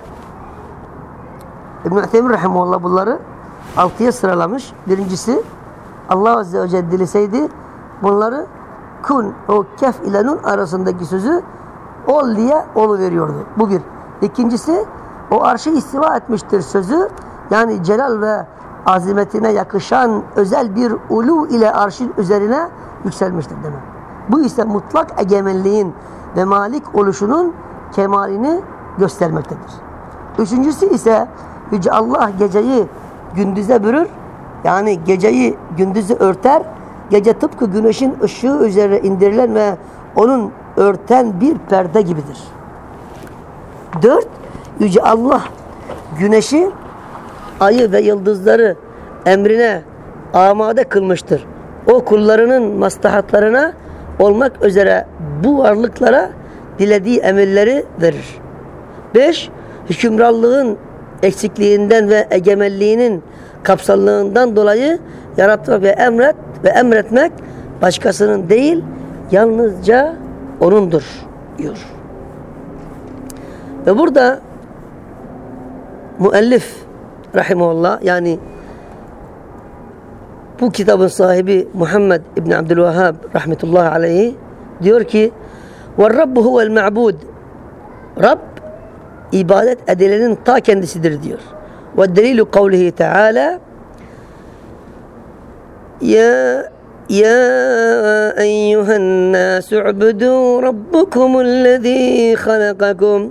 İbn-i Üthemin Rahimullah bunları altıya sıralamış. Birincisi Allah Azze ve Celle dileseydi bunları kun o kef ile nun arasındaki sözü ol diye olu veriyordu. Bu bir. İkincisi o arşı istiva etmiştir sözü yani celal ve azimetine yakışan özel bir ulu ile arşın üzerine yükselmiştir demek. Bu ise mutlak egemenliğin ve malik oluşunun kemalini göstermektedir. Üçüncüsü ise Yüce Allah geceyi gündüze bürür. Yani geceyi gündüzü örter. Gece tıpkı güneşin ışığı üzerine indirilen ve onun örten bir perde gibidir. Dört, Yüce Allah güneşi, ayı ve yıldızları emrine amade kılmıştır. O kullarının maslahatlarına olmak üzere bu varlıklara dilediği emirleri verir. Beş, hükümranlığın eksikliğinden ve egemenliğinin kapsallığından dolayı yaratmak ve emret ve emretmek başkasının değil yalnızca onundur diyor. Ve burada müellif rahimullah yani bu kitabın sahibi Muhammed İbn Abdülvehhab rahmetullahi aleyhi diyor ki Rabbu huvel ma'bud Rab ibadet edilenin ta kendisidir diyor. Delilu kavlihi Teala Ya يا أيها الناس اعبدوا ربكم الذي خلقكم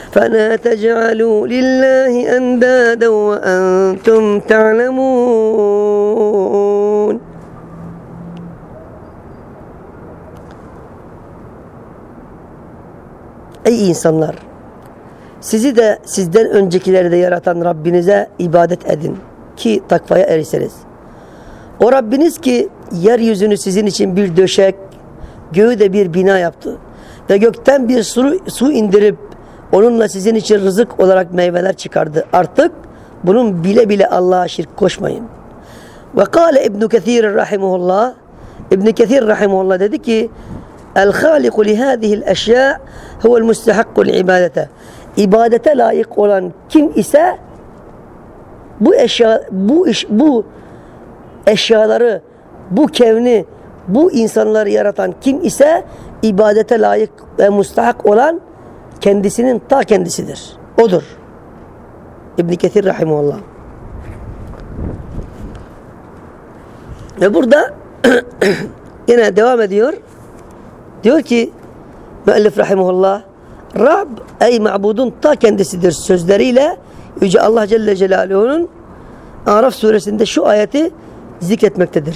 فلا تجعلوا لله أندادا وأنتم تعلمون Ey insanlar! Sizi de sizden öncekileri de yaratan Rabbinize ibadet edin ki takvaya erisiniz. O Rabbiniz ki yeryüzünü sizin için bir döşek, göğü de bir bina yaptı. Ve gökten bir su, su indirip onunla sizin için rızık olarak meyveler çıkardı. Artık bunun bile bile Allah'a şirk koşmayın. Ve kâle İbn-i Kethir rahimullah İbn-i Kethir rahimullah dedi ki El-Haliku lihâzihil eşyâ huvel mustehakkul ibadete ibadete layık olan kim ise bu eşya bu iş bu eşyaları bu kevni bu insanları yaratan kim ise ibadete layık ve mustahak olan kendisinin ta kendisidir. Odur. İbn Ketir rahimehullah. Ve burada yine devam ediyor. Diyor ki müellif rahimehullah Rab ey ma'budun ta kendisidir sözleriyle Yüce Allah Celle Celaluhu'nun Araf suresinde şu ayeti zikretmektedir.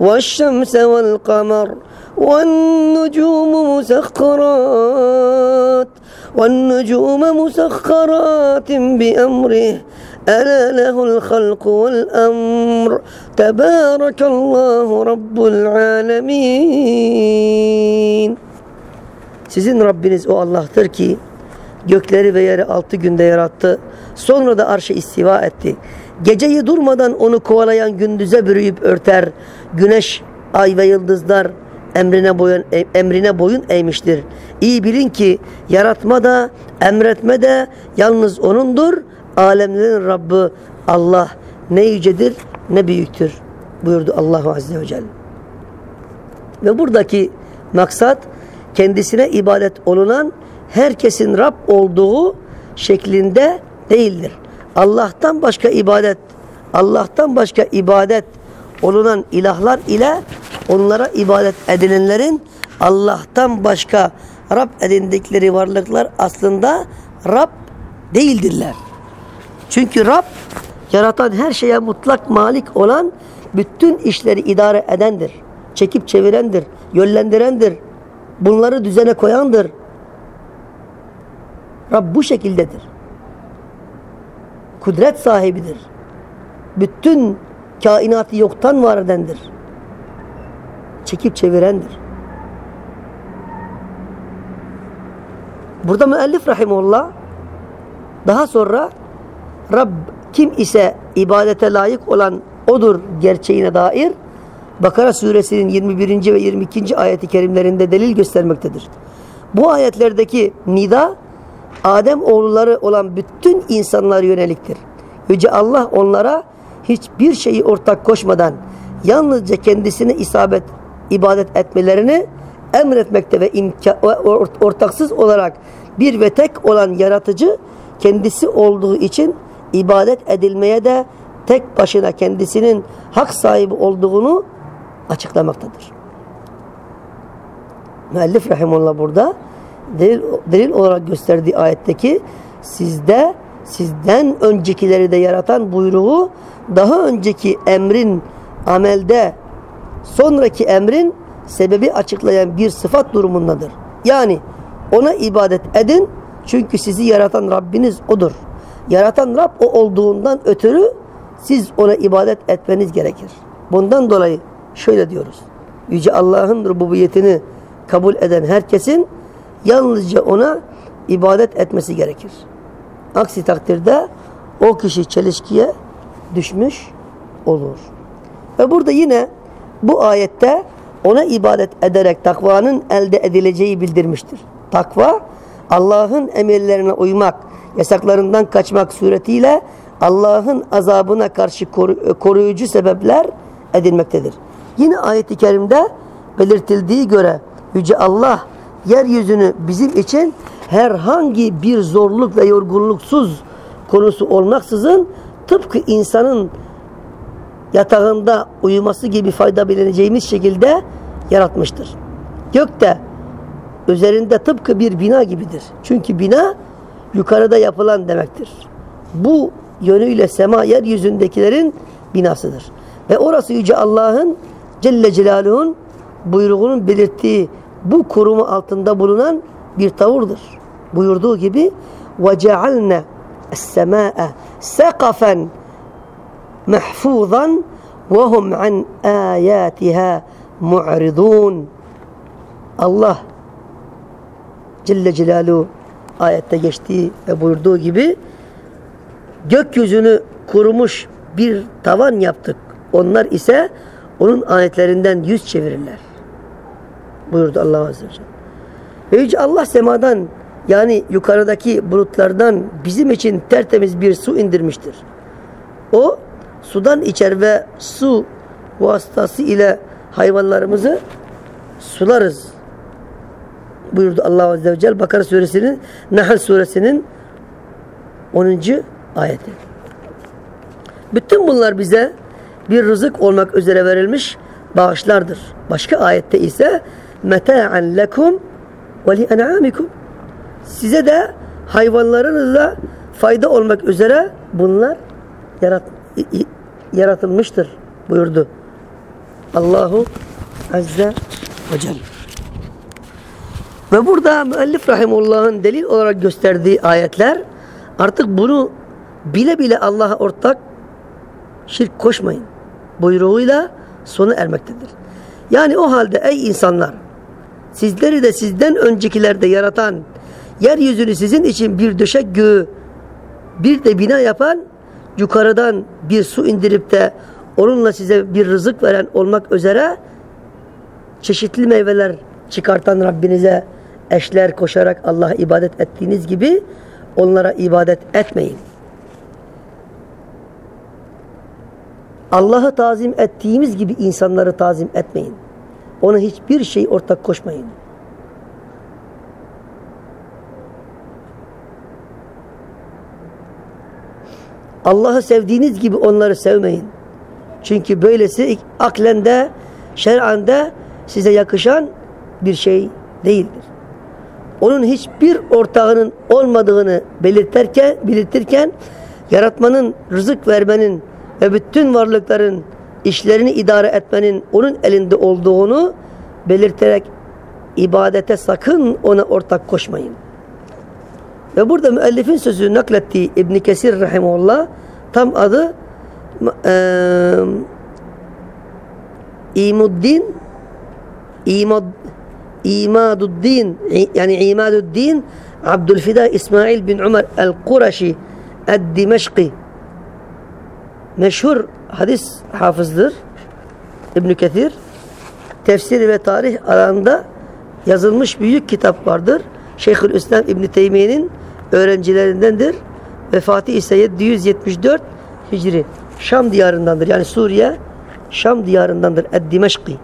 والشمس والقمر والنجوم مسخرات والنجوم مسخرات بأمره ألا له الخلق والأمر تبارك الله رب العالمين Sizin Rabbiniz o Allah'tır ki gökleri ve yeri altı günde yarattı. Sonra da arşa istiva etti. Geceyi durmadan onu kovalayan gündüze bürüyüp örter. Güneş, ay ve yıldızlar emrine boyun, emrine boyun eğmiştir. İyi bilin ki yaratma da emretme de yalnız O'nundur. Alemlerin Rabbi Allah ne yücedir ne büyüktür buyurdu Allahu Azze ve Celle. Ve buradaki maksat kendisine ibadet olunan herkesin Rab olduğu şeklinde değildir. Allah'tan başka ibadet, Allah'tan başka ibadet olunan ilahlar ile onlara ibadet edilenlerin Allah'tan başka Rab edindikleri varlıklar aslında Rab değildirler. Çünkü Rab yaratan her şeye mutlak malik olan bütün işleri idare edendir. Çekip çevirendir, yönlendirendir. Bunları düzene koyandır. Rab bu şekildedir. Kudret sahibidir. Bütün kainatı yoktan var edendir. Çekip çevirendir. Burada müellif rahimullah daha sonra Rab kim ise ibadete layık olan odur gerçeğine dair Bakara suresinin 21. ve 22. ayeti kerimlerinde delil göstermektedir. Bu ayetlerdeki nida Adem oğulları olan bütün insanlara yöneliktir. Yüce Allah onlara hiçbir şeyi ortak koşmadan yalnızca kendisine isabet ibadet etmelerini emretmekte ve, imka, ortaksız olarak bir ve tek olan yaratıcı kendisi olduğu için ibadet edilmeye de tek başına kendisinin hak sahibi olduğunu açıklamaktadır. Müellif Rahimullah burada delil, delil olarak gösterdiği ayetteki sizde sizden öncekileri de yaratan buyruğu daha önceki emrin amelde sonraki emrin sebebi açıklayan bir sıfat durumundadır. Yani ona ibadet edin çünkü sizi yaratan Rabbiniz odur. Yaratan Rab o olduğundan ötürü siz ona ibadet etmeniz gerekir. Bundan dolayı şöyle diyoruz. Yüce Allah'ın rububiyetini kabul eden herkesin yalnızca ona ibadet etmesi gerekir. Aksi takdirde o kişi çelişkiye düşmüş olur. Ve burada yine bu ayette ona ibadet ederek takvanın elde edileceği bildirmiştir. Takva Allah'ın emirlerine uymak, yasaklarından kaçmak suretiyle Allah'ın azabına karşı koruyucu sebepler edilmektedir. Yine ayet-i kerimde belirtildiği göre Yüce Allah yeryüzünü bizim için herhangi bir zorluk ve yorgunluksuz konusu olmaksızın tıpkı insanın yatağında uyuması gibi fayda bilineceğimiz şekilde yaratmıştır. Gökte üzerinde tıpkı bir bina gibidir. Çünkü bina yukarıda yapılan demektir. Bu yönüyle sema yeryüzündekilerin binasıdır. Ve orası Yüce Allah'ın Celle Celaluhu'nun buyruğunun belirttiği bu kurumu altında bulunan bir tavırdır Buyurduğu gibi وَجَعَلْنَا السَّمَاءَ سَقَفًا محفوظا وهم عن آياتها mu'ridun Allah Celle Celaluhu ayette geçtiği ve buyurduğu gibi gökyüzünü kurumuş bir tavan yaptık. Onlar ise onun ayetlerinden yüz çevirirler. Buyurdu Allah Azze ve Celle. Ve Yüce Allah semadan yani yukarıdaki bulutlardan bizim için tertemiz bir su indirmiştir. O sudan içer ve su vasıtası ile hayvanlarımızı sularız. Buyurdu Allah Azze ve Celle Bakara suresinin Nahl suresinin 10. ayeti. Bütün bunlar bize bir rızık olmak üzere verilmiş bağışlardır. Başka ayette ise meta'an lekum ve li en'amikum size de hayvanlarınızla fayda olmak üzere bunlar yarat, yaratılmıştır buyurdu. Allahu Azze ve Celle. Ve burada müellif rahimullah'ın delil olarak gösterdiği ayetler artık bunu bile bile Allah'a ortak şirk koşmayın buyruğuyla sona ermektedir. Yani o halde ey insanlar sizleri de sizden öncekilerde yaratan yeryüzünü sizin için bir döşek göğü bir de bina yapan yukarıdan bir su indirip de onunla size bir rızık veren olmak üzere çeşitli meyveler çıkartan Rabbinize eşler koşarak Allah'a ibadet ettiğiniz gibi onlara ibadet etmeyin. Allah'ı tazim ettiğimiz gibi insanları tazim etmeyin. Ona hiçbir şey ortak koşmayın. Allah'ı sevdiğiniz gibi onları sevmeyin. Çünkü böylesi aklen de şer'an de size yakışan bir şey değildir. Onun hiçbir ortağının olmadığını belirtirken, belirtirken yaratmanın, rızık vermenin ve bütün varlıkların işlerini idare etmenin onun elinde olduğunu belirterek ibadete sakın ona ortak koşmayın. Ve burada müellifin sözü naklettiği İbn Kesir rahimullah. Tam adı e, İmuddin İmad İmaduddin yani İmaduddin Abdülfida İsmail bin Umar el-Kuraşi el-Dimeşki meşhur hadis hafızdır İbn Kesir. Tefsir ve tarih alanında yazılmış büyük kitap vardır. Şeyhülislam İbn Teymiye'nin öğrencilerindendir. Vefatı ise 774 Hicri. Şam diyarındandır. Yani Suriye Şam diyarındandır. Ed-Dimeşki.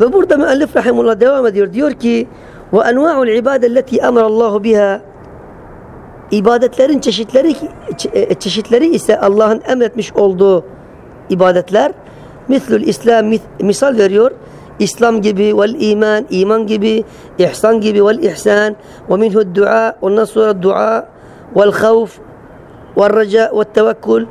Ve burada müellif rahimullah devam ediyor. Diyor ki ve enva'ul ibadelleti emrallahu biha ibadetlerin çeşitleri e, çeşitleri ise Allah'ın emretmiş olduğu ibadetler mislül İslam misal veriyor. إسلام جبي والإيمان إيمان جبي إحسان جبي والإحسان. ومنه الدعاء والنصر الدعاء والخوف والرجاء والتوكل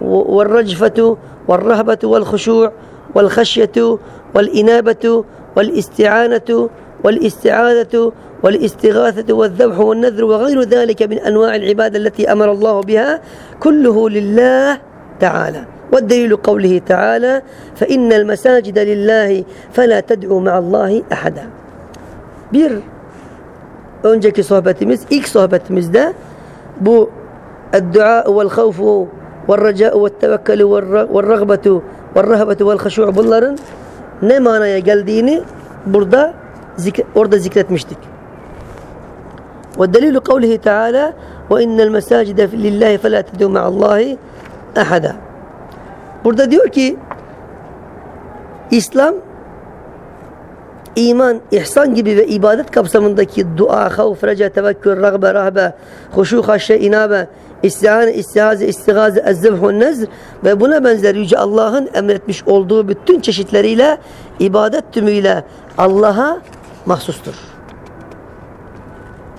والرجفة والرهبة والخشوع والخشية والإنابة والإستعانة والإستعاذة والإستغاثة والذبح والنذر وغير ذلك من أنواع العبادة التي أمر الله بها كله لله تعالى. والدليل قوله تعالى فإن المساجد لله فلا تدعوا مع الله أحدا. bir önceki sohbetimiz ilk sohbetimizde bu الدعاء والخوف والرجاء والتوكل والرغبة والرهبة والخشوع bunların ne manaya geldiğini burada orada zikretmiştik. والدليل قوله تعالى وإن المساجد لله فلا تدعوا مع الله أحدا. Burada diyor ki İslam iman, ihsan gibi ve ibadet kapsamındaki dua, havf, reca, tevekkül, rağbe, rahbe, huşu, haşye, inabe, istihane, istihaze, istigaze, ezzebhu, nezr ve buna benzer Yüce Allah'ın emretmiş olduğu bütün çeşitleriyle ibadet tümüyle Allah'a mahsustur.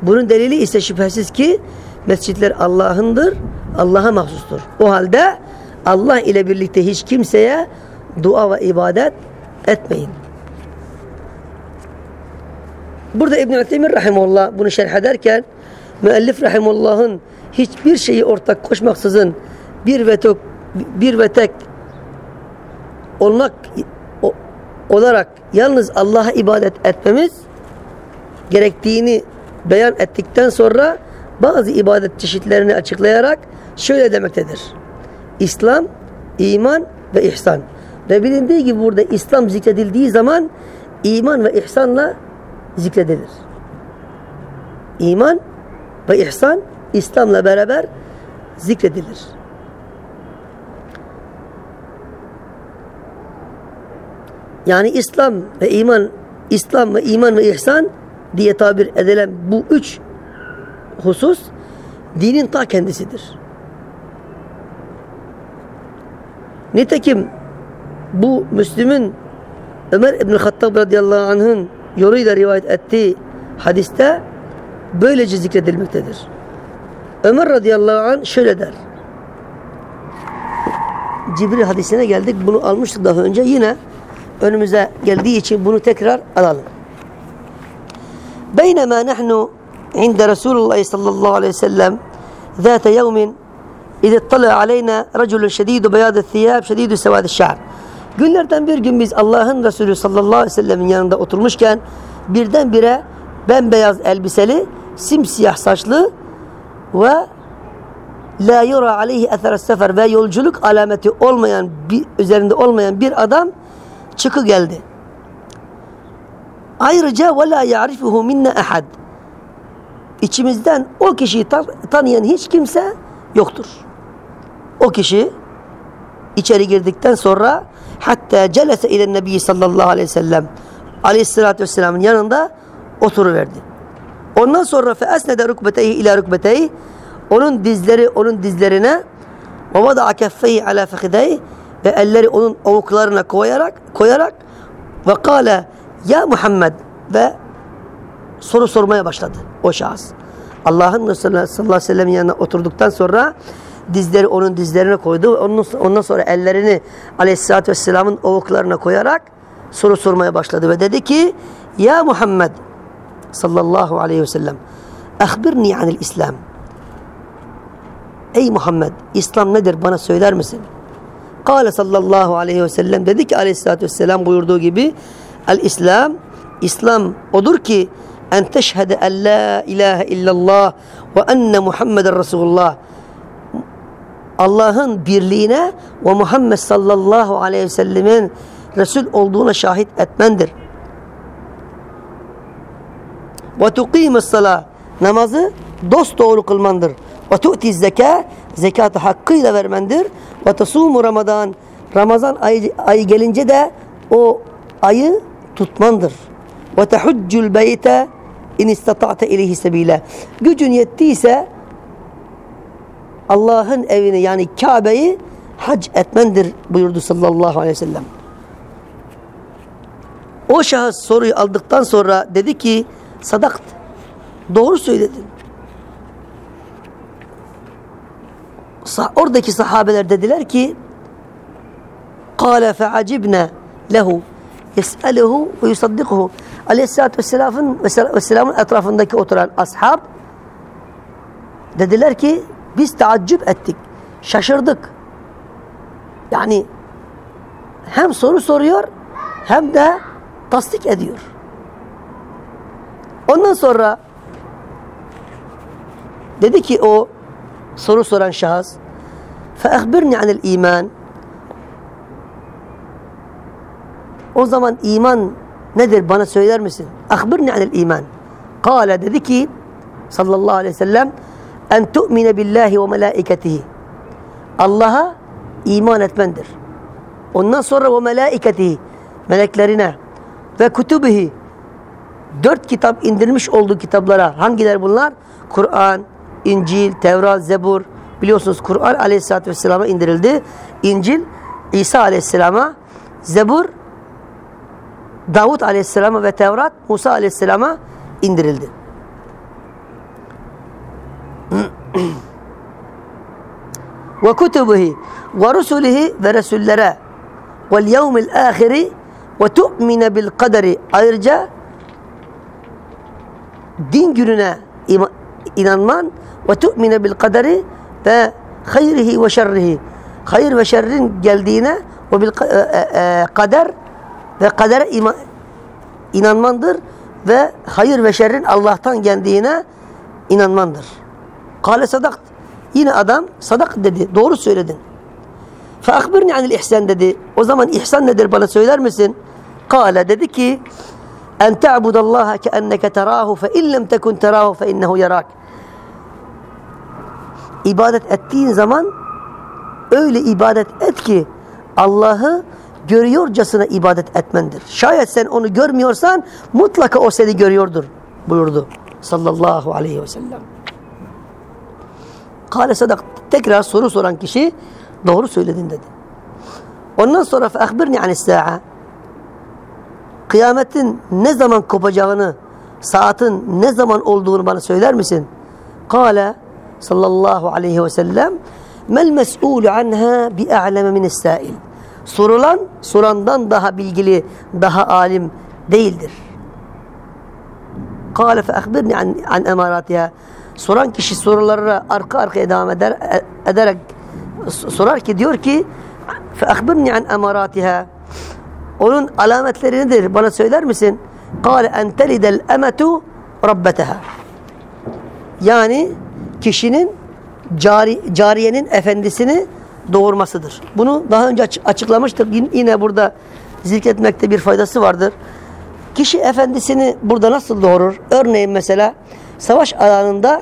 Bunun delili ise şüphesiz ki mescitler Allah'ındır, Allah'a mahsustur. O halde Allah ile birlikte hiç kimseye dua ve ibadet etmeyin. Burada İbn-i Teymir Rahimullah bunu şerh ederken müellif Rahimullah'ın hiçbir şeyi ortak koşmaksızın bir ve tek, bir ve tek olmak olarak yalnız Allah'a ibadet etmemiz gerektiğini beyan ettikten sonra bazı ibadet çeşitlerini açıklayarak şöyle demektedir. İslam, iman ve ihsan. Ve bilindiği gibi burada İslam zikredildiği zaman iman ve ihsanla zikredilir. İman ve ihsan İslam'la beraber zikredilir. Yani İslam ve iman, İslam ve iman ve ihsan diye tabir edilen bu üç husus dinin ta kendisidir. Nitekim bu Müslüm'ün Ömer İbn-i Hattab radıyallahu anh'ın yoruyla rivayet ettiği hadiste böylece zikredilmektedir. Ömer radıyallahu anh şöyle der. Cibril hadisine geldik. Bunu almıştık daha önce. Yine önümüze geldiği için bunu tekrar alalım. Beynema nahnu inde Resulullah sallallahu aleyhi ve sellem zâte yevmin İz ittala aleyna raculun şedidu beyadu thiyab şedidu sevad şa'ar. Günlerden bir gün biz Allah'ın Resulü sallallahu aleyhi ve sellemin yanında oturmuşken birdenbire bembeyaz elbiseli, simsiyah saçlı ve la yura aleyhi eser sefer ve yolculuk alameti olmayan bir, üzerinde olmayan bir adam çıkı geldi. Ayrıca ve la ya'rifuhu minne ehad. İçimizden o kişiyi tanıyan hiç kimse yoktur. O kişi içeri girdikten sonra hatta celese ile nebi sallallahu aleyhi ve sellem aleyhissalatü vesselamın yanında oturuverdi. Ondan sonra fe esnede rukbeteyi ila rukbeteyi onun dizleri onun dizlerine ve vada'a keffeyi ala fekhideyi ve elleri onun avuklarına koyarak koyarak ve kâle ya Muhammed ve soru sormaya başladı o şahıs. Allah'ın Resulü sallallahu aleyhi ve sellem'in yanına oturduktan sonra dizleri onun dizlerine koydu. Ondan sonra ellerini aleyhissalatü vesselamın avuklarına koyarak soru sormaya başladı ve dedi ki Ya Muhammed sallallahu aleyhi ve sellem ahbirni anil İslam Ey Muhammed İslam nedir bana söyler misin? Kale sallallahu aleyhi ve sellem dedi ki aleyhissalatü vesselam buyurduğu gibi El İslam İslam odur ki en teşhede en la ilahe illallah ve enne Muhammeden Resulullah Allah'ın birliğine ve Muhammed sallallahu aleyhi ve sellemin Resul olduğuna şahit etmendir. Ve tuqimus salah namazı dost doğru kılmandır. Ve tu'ti zeka zekatı hakkıyla vermendir. Ve tasumu Ramazan Ramazan ayı, ayı gelince de o ayı tutmandır. Ve tehuccul beyte in istata'te ileyhi sebile. Gücün yettiyse Allah'ın evini yani Kabe'yi hac etmendir buyurdu sallallahu aleyhi ve sellem. O şahıs soruyu aldıktan sonra dedi ki sadakt doğru söyledin. Oradaki sahabeler dediler ki قال فعجبنا له يسأله ve yusaddikuhu Aleyhisselatü Vesselam'ın Vesselam'ın etrafındaki oturan ashab dediler ki biz taaccüp ettik. Şaşırdık. Yani hem soru soruyor hem de tasdik ediyor. Ondan sonra dedi ki o soru soran şahıs فَاَخْبِرْنِ عَنِ الْا۪يمَانِ O zaman iman nedir bana söyler misin? اَخْبِرْنِ عَنِ الْا۪يمَانِ Kale dedi ki sallallahu aleyhi ve sellem en tu'mine billahi ve melaiketihi Allah'a iman etmendir. Ondan sonra ve melaiketihi meleklerine ve kutubihi dört kitap indirmiş olduğu kitaplara hangiler bunlar? Kur'an, İncil, Tevrat, Zebur. Biliyorsunuz Kur'an aleyhissalatü vesselama indirildi. İncil İsa aleyhisselama, Zebur Davut aleyhisselama ve Tevrat Musa aleyhisselama indirildi. Ve kutubihi ve rusulihi ve resullere. Vel yevmil ahiri ve tu'mine bil kaderi. Ayrıca din gününe inanman ve tu'mine bil kaderi ve hayrihi ve şerrihi. Hayır ve şerrin geldiğine ve bil e, e, e, kader ve kadere inanmandır ve hayır ve şerrin Allah'tan geldiğine inanmandır. Kale sadakt. Yine adam sadak dedi. Doğru söyledin. Fe akbirni anil ihsan dedi. O zaman ihsan nedir bana söyler misin? Kale dedi ki en te'budallaha ke enneke terahu fe in lem tekun terahu fe innehu yarak. İbadet ettiğin zaman öyle ibadet et ki Allah'ı görüyorcasına ibadet etmendir. Şayet sen onu görmüyorsan mutlaka o seni görüyordur buyurdu sallallahu aleyhi ve sellem. Kale sadak tekrar soru soran kişi doğru söyledin dedi. Ondan sonra feahbirni anis sa'a kıyametin ne zaman kopacağını saatin ne zaman olduğunu bana söyler misin? Kale sallallahu aleyhi ve sellem mel mes'ulu anha bi'a'leme minis sa'il sorulan sorandan daha bilgili, daha alim değildir. Kale fe akbirni an, an emaratiha. Soran kişi sorulara arka arkaya devam eder, e, ederek sorar ki diyor ki akbirni an emaratiha. Onun alametleri nedir? Bana söyler misin? Kale en telidel emetu rabbeteha. Yani kişinin cari, cariyenin efendisini doğurmasıdır. Bunu daha önce açıklamıştık. Yine burada zikretmekte bir faydası vardır. Kişi efendisini burada nasıl doğurur? Örneğin mesela savaş alanında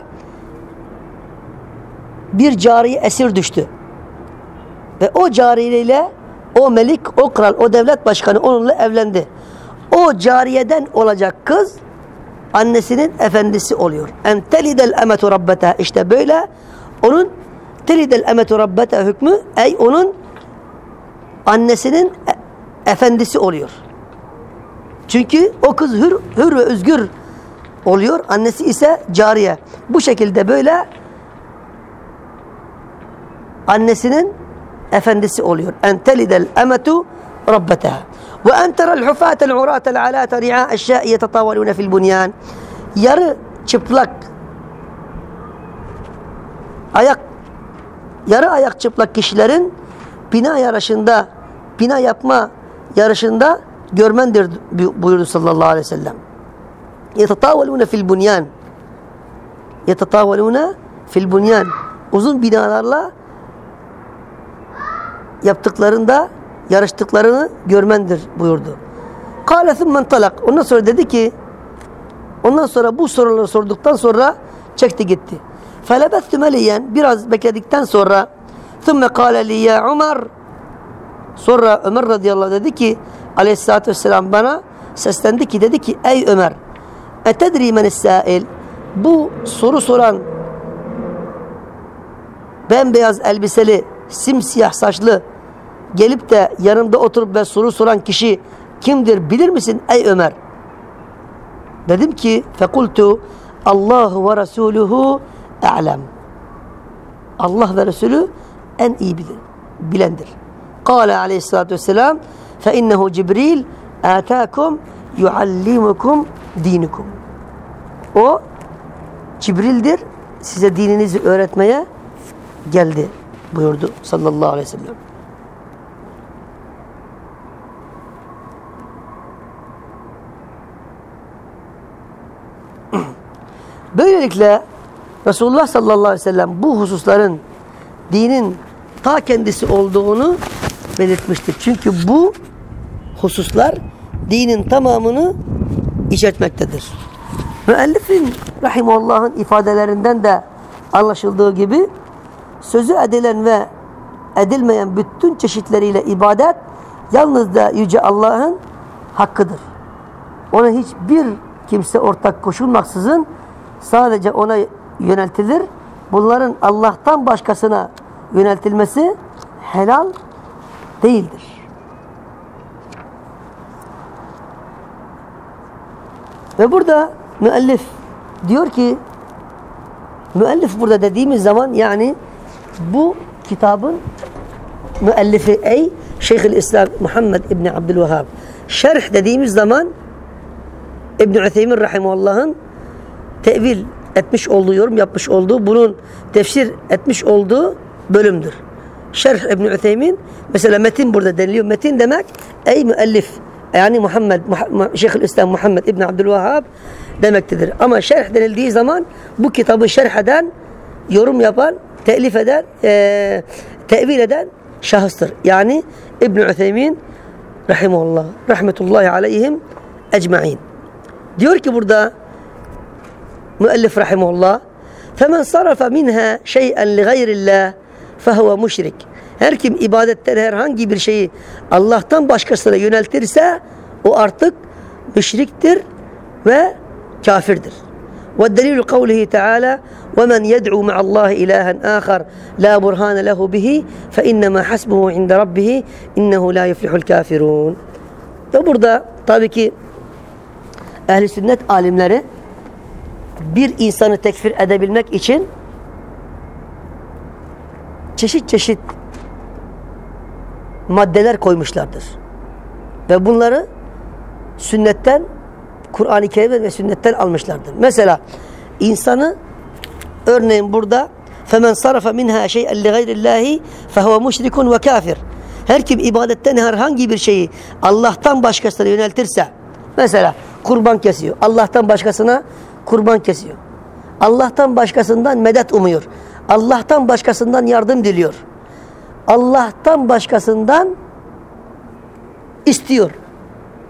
bir cariye esir düştü. Ve o cariyeyle o melik, o kral, o devlet başkanı onunla evlendi. O cariyeden olacak kız annesinin efendisi oluyor. En telidel emetu rabbeta. İşte böyle onun telidel emetu rabbete hükmü ey onun annesinin e efendisi oluyor. Çünkü o kız hür, hür ve özgür oluyor. Annesi ise cariye. Bu şekilde böyle annesinin efendisi oluyor. En telidel emetu rabbeteha. Ve en terel hufatel uratel alâte ri'a eşyâ'i yetetâvelûne fil bunyan. Yarı çıplak ayak yarı ayak çıplak kişilerin bina yarışında, bina yapma yarışında görmendir buyurdu sallallahu aleyhi ve sellem. يَتَطَاوَلُونَ fil الْبُنْيَانِ يَتَطَاوَلُونَ fil bunyan. Uzun binalarla yaptıklarında yarıştıklarını görmendir buyurdu. قَالَ ثُمَّنْ talak. Ondan sonra dedi ki ondan sonra bu soruları sorduktan sonra çekti gitti. فَلَبَثْتُ مَلِيًّا Biraz bekledikten sonra ثُمَّ قَالَ لِي يَا عُمَرْ Sonra Ömer radıyallahu dedi ki aleyhissalatü vesselam bana seslendi ki dedi ki ey Ömer etedri men sail bu soru soran bembeyaz elbiseli simsiyah saçlı gelip de yanımda oturup ve soru soran kişi kimdir bilir misin ey Ömer dedim ki fekultu Allahu ve Resuluhu a'lem. Allah ve Resulü en iyi bilir, bilendir. Kale aleyhissalatü vesselam fe innehu Cibril atâkum yuallimukum dinikum. O Cibril'dir. Size dininizi öğretmeye geldi buyurdu sallallahu aleyhi ve sellem. Böylelikle Resulullah sallallahu aleyhi ve sellem bu hususların dinin ta kendisi olduğunu belirtmiştir. Çünkü bu hususlar dinin tamamını içertmektedir. Müellifin rahimullah'ın ifadelerinden de anlaşıldığı gibi sözü edilen ve edilmeyen bütün çeşitleriyle ibadet yalnız da Yüce Allah'ın hakkıdır. Ona hiçbir kimse ortak koşulmaksızın sadece ona yöneltilir. Bunların Allah'tan başkasına yöneltilmesi helal değildir. Ve burada müellif diyor ki müellif burada dediğimiz zaman yani bu kitabın müellifi ey Şeyhül İslam Muhammed İbni Abdülvehhab şerh dediğimiz zaman İbn Ütheymin Rahimullah'ın tevil etmiş olduğu, yorum yapmış olduğu, bunun tefsir etmiş olduğu bölümdür. Şerh İbn Ütheymin mesela metin burada deniliyor. Metin demek ey müellif يعني محمد مح... شيخ الإسلام محمد ابن عبد الوهاب ده مكتدر أما شرح ده لدي زمان بو كتاب الشرح ده يورم يابان تأليف ده آه، تأويل ده شهستر يعني ابن عثيمين رحمه الله رحمة الله عليهم أجمعين. ديورك برده مؤلف رحمه الله فمن صرف منها شيئا لغير الله فهو مشرك. Her kim ibadetten herhangi bir şeyi Allah'tan başkasına yöneltirse o artık müşriktir ve kafirdir. والدليل قوله تعالى ومن يدعو مع الله إلها آخر لا برهان له به فإنما حسبه عند ربه إنه لا يفلح الكافرون ve burada tabii ki ehli sünnet alimleri bir insanı tekfir edebilmek için çeşit çeşit maddeler koymuşlardır. Ve bunları sünnetten Kur'an-ı Kerim ve sünnetten almışlardır. Mesela insanı örneğin burada فَمَنْ صَرَفَ مِنْهَا شَيْئًا لِغَيْرِ اللّٰهِ فَهُوَ مُشْرِكٌ وَكَافِرٌ Her kim ibadetten herhangi bir şeyi Allah'tan başkasına yöneltirse mesela kurban kesiyor. Allah'tan başkasına kurban kesiyor. Allah'tan başkasından medet umuyor. Allah'tan başkasından yardım diliyor. Allah'tan başkasından istiyor.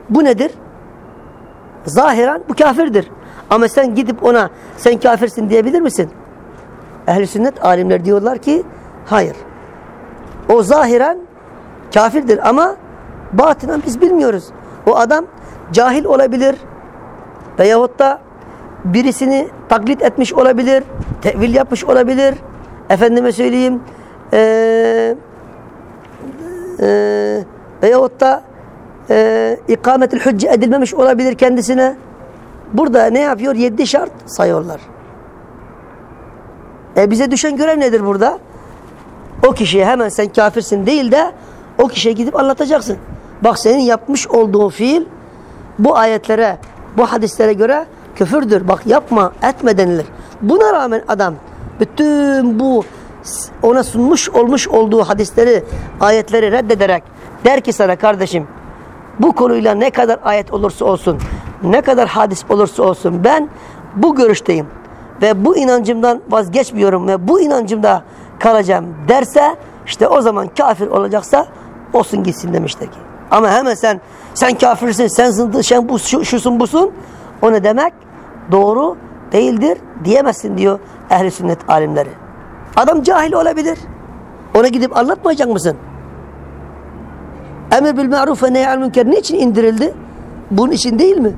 Bu nedir? Zahiren bu kafirdir. Ama sen gidip ona sen kafirsin diyebilir misin? Ehl-i sünnet alimler diyorlar ki hayır. O zahiren kafirdir ama batinen biz bilmiyoruz. O adam cahil olabilir veyahut da birisini taklit etmiş olabilir, tevil yapmış olabilir. Efendime söyleyeyim ee, e, veyahut da e, ikametül hücce edilmemiş olabilir kendisine. Burada ne yapıyor? Yedi şart sayıyorlar. E bize düşen görev nedir burada? O kişiye hemen sen kafirsin değil de o kişiye gidip anlatacaksın. Bak senin yapmış olduğun fiil bu ayetlere, bu hadislere göre küfürdür. Bak yapma, etme denilir. Buna rağmen adam bütün bu ona sunmuş olmuş olduğu hadisleri, ayetleri reddederek der ki sana kardeşim bu konuyla ne kadar ayet olursa olsun, ne kadar hadis olursa olsun ben bu görüşteyim ve bu inancımdan vazgeçmiyorum ve bu inancımda kalacağım derse işte o zaman kafir olacaksa olsun gitsin demiştir ki. Ama hemen sen sen kafirsin, sen zındı, sen bu, şu, şusun busun o ne demek? Doğru değildir diyemezsin diyor ehli sünnet alimleri. Adam cahil olabilir. Ona gidip anlatmayacak mısın? Emir bil ma'ruf ve nehy'al münker niçin indirildi? Bunun için değil mi?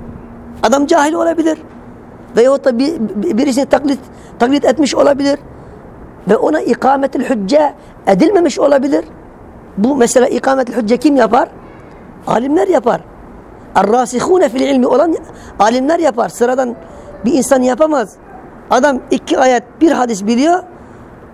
Adam cahil olabilir. Veyahut da bir, birisini taklit, taklit etmiş olabilir. Ve ona ikametil hücce edilmemiş olabilir. Bu mesela ikametil hücce kim yapar? Alimler yapar. Er-rasihune fil ilmi olan alimler yapar. Sıradan bir insan yapamaz. Adam iki ayet bir hadis biliyor.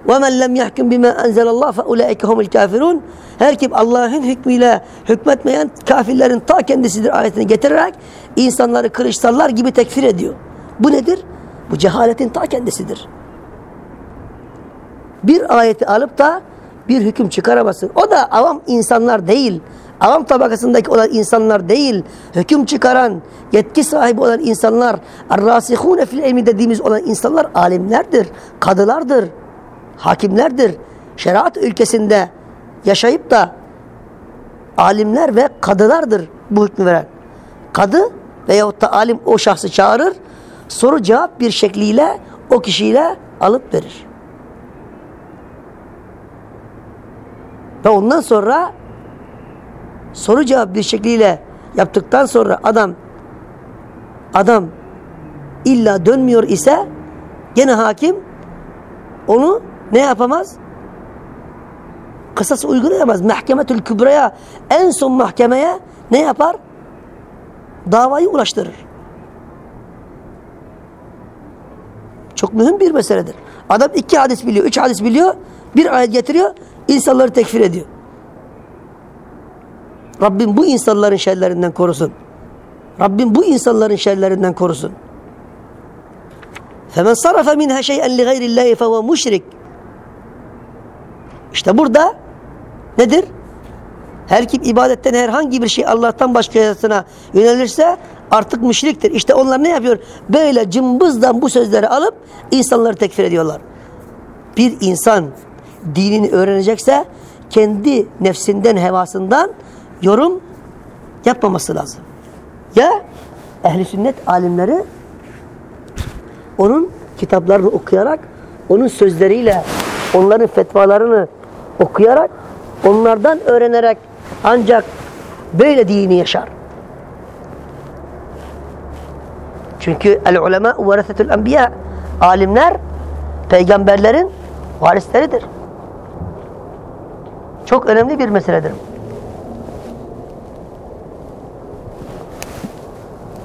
وَمَنْ لَمْ يَحْكُمْ بِمَا أَنْزَلَ اللّٰهِ فَاُولَٰئِكَ هُمُ الْكَافِرُونَ Her kim Allah'ın hükmüyle hükmetmeyen kafirlerin ta kendisidir ayetini getirerek insanları kılıçsallar gibi tekfir ediyor. Bu nedir? Bu cehaletin ta kendisidir. Bir ayeti alıp da bir hüküm çıkaramazsın. O da avam insanlar değil. avam tabakasındaki olan insanlar değil, hüküm çıkaran, yetki sahibi olan insanlar, er-rasihune fil ilmi dediğimiz olan insanlar alimlerdir, kadılardır, hakimlerdir. Şeriat ülkesinde yaşayıp da alimler ve kadılardır bu hükmü veren. Kadı veyahut da alim o şahsı çağırır, soru cevap bir şekliyle o kişiyle alıp verir. Ve ondan sonra soru cevap bir şekliyle yaptıktan sonra adam adam illa dönmüyor ise gene hakim onu ne yapamaz? Kısas uygulayamaz. Mahkemetül kübraya en son mahkemeye ne yapar? Davayı ulaştırır. Çok mühim bir meseledir. Adam iki hadis biliyor, üç hadis biliyor, bir ayet getiriyor, insanları tekfir ediyor. Rabbim bu insanların şerlerinden korusun. Rabbim bu insanların şerlerinden korusun. فَمَنْ صَرَفَ مِنْهَا شَيْئًا لِغَيْرِ اللّٰهِ فَهُوَ مُشْرِكٌ işte burada nedir? Her kim ibadetten herhangi bir şey Allah'tan başkasına yönelirse artık müşriktir. İşte onlar ne yapıyor? Böyle cımbızdan bu sözleri alıp insanları tekfir ediyorlar. Bir insan dinini öğrenecekse kendi nefsinden, hevasından yorum yapmaması lazım. Ya ehli sünnet alimleri onun kitaplarını okuyarak, onun sözleriyle, onların fetvalarını okuyarak, onlardan öğrenerek ancak böyle dini yaşar. Çünkü el ulema varasetül enbiya alimler peygamberlerin varisleridir. Çok önemli bir meseledir.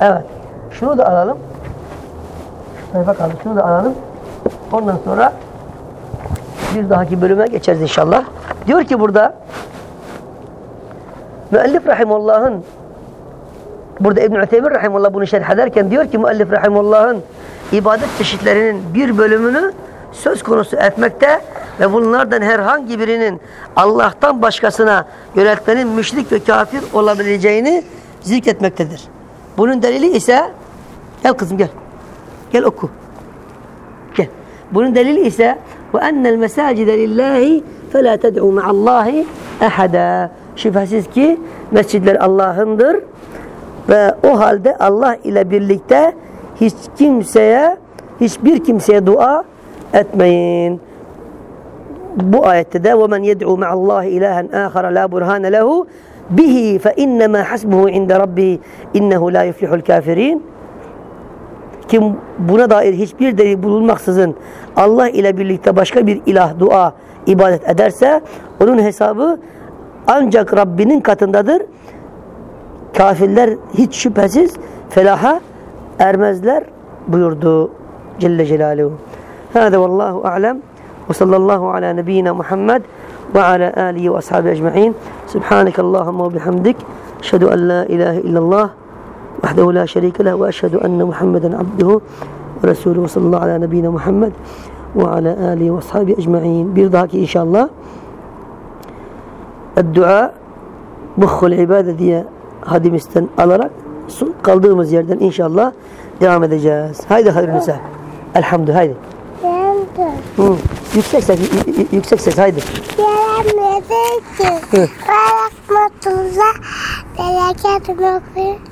Evet. Şunu da alalım. Sayfa kaldı. Şunu da alalım. Ondan sonra bir dahaki bölüme geçeriz inşallah. Diyor ki burada müellif rahimullah'ın burada İbn-i Üteymir rahimullah bunu şerh ederken diyor ki müellif rahimullah'ın ibadet çeşitlerinin bir bölümünü söz konusu etmekte ve bunlardan herhangi birinin Allah'tan başkasına yöneltmenin müşrik ve kafir olabileceğini zikretmektedir. Bunun delili ise gel kızım gel. Gel oku. Gel. Bunun delili ise وأن المساجد لله فلا تدعو مع الله أحدا. شوف هسيسكي مسجد لله هندر و ده الله إلى birlikte hiç kimseye hiçbir kimseye dua etmeyin bu ayette de ومن يدعو مع الله إلها آخر لا برهان له به فإنما حسبه عند ربه إنه لا يفلح الكافرين. Kim buna dair hiçbir delil bulunmaksızın Allah ile birlikte başka bir ilah, dua, ibadet ederse onun hesabı ancak Rabbinin katındadır. Kafirler hiç şüphesiz felaha ermezler buyurdu Celle Celaluhu. Hâze vallahu a'lem ve sallallahu ala nebiyyina Muhammed ve ala alihi ve ashabi ecma'in. Subhaneke Allahumma ve bihamdik. Eşhedü en la ilahe illallah وحده لا شريك له وأشهد أن محمدا عبده ورسوله صلى الله على نبينا محمد وعلى آله وأصحابه أجمعين. برضاك إن شاء الله الدعاء مخ العبادة دي هذه مستن ألرك. قلدهم زيادة إن شاء الله دعام دجاز هيدا خير النساء. الحمد لله هيدا يكسك سك يكسك سك هيدا دعام دجاز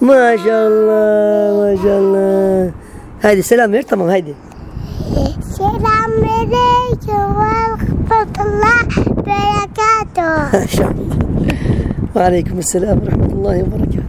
maşallah maşallah. Haydi selam ver tamam haydi. Selamünaleyküm ve rahmetullah berekatuhu. Maşallah. Aleyküm selam ve rahmetullahi ve berekatuhu.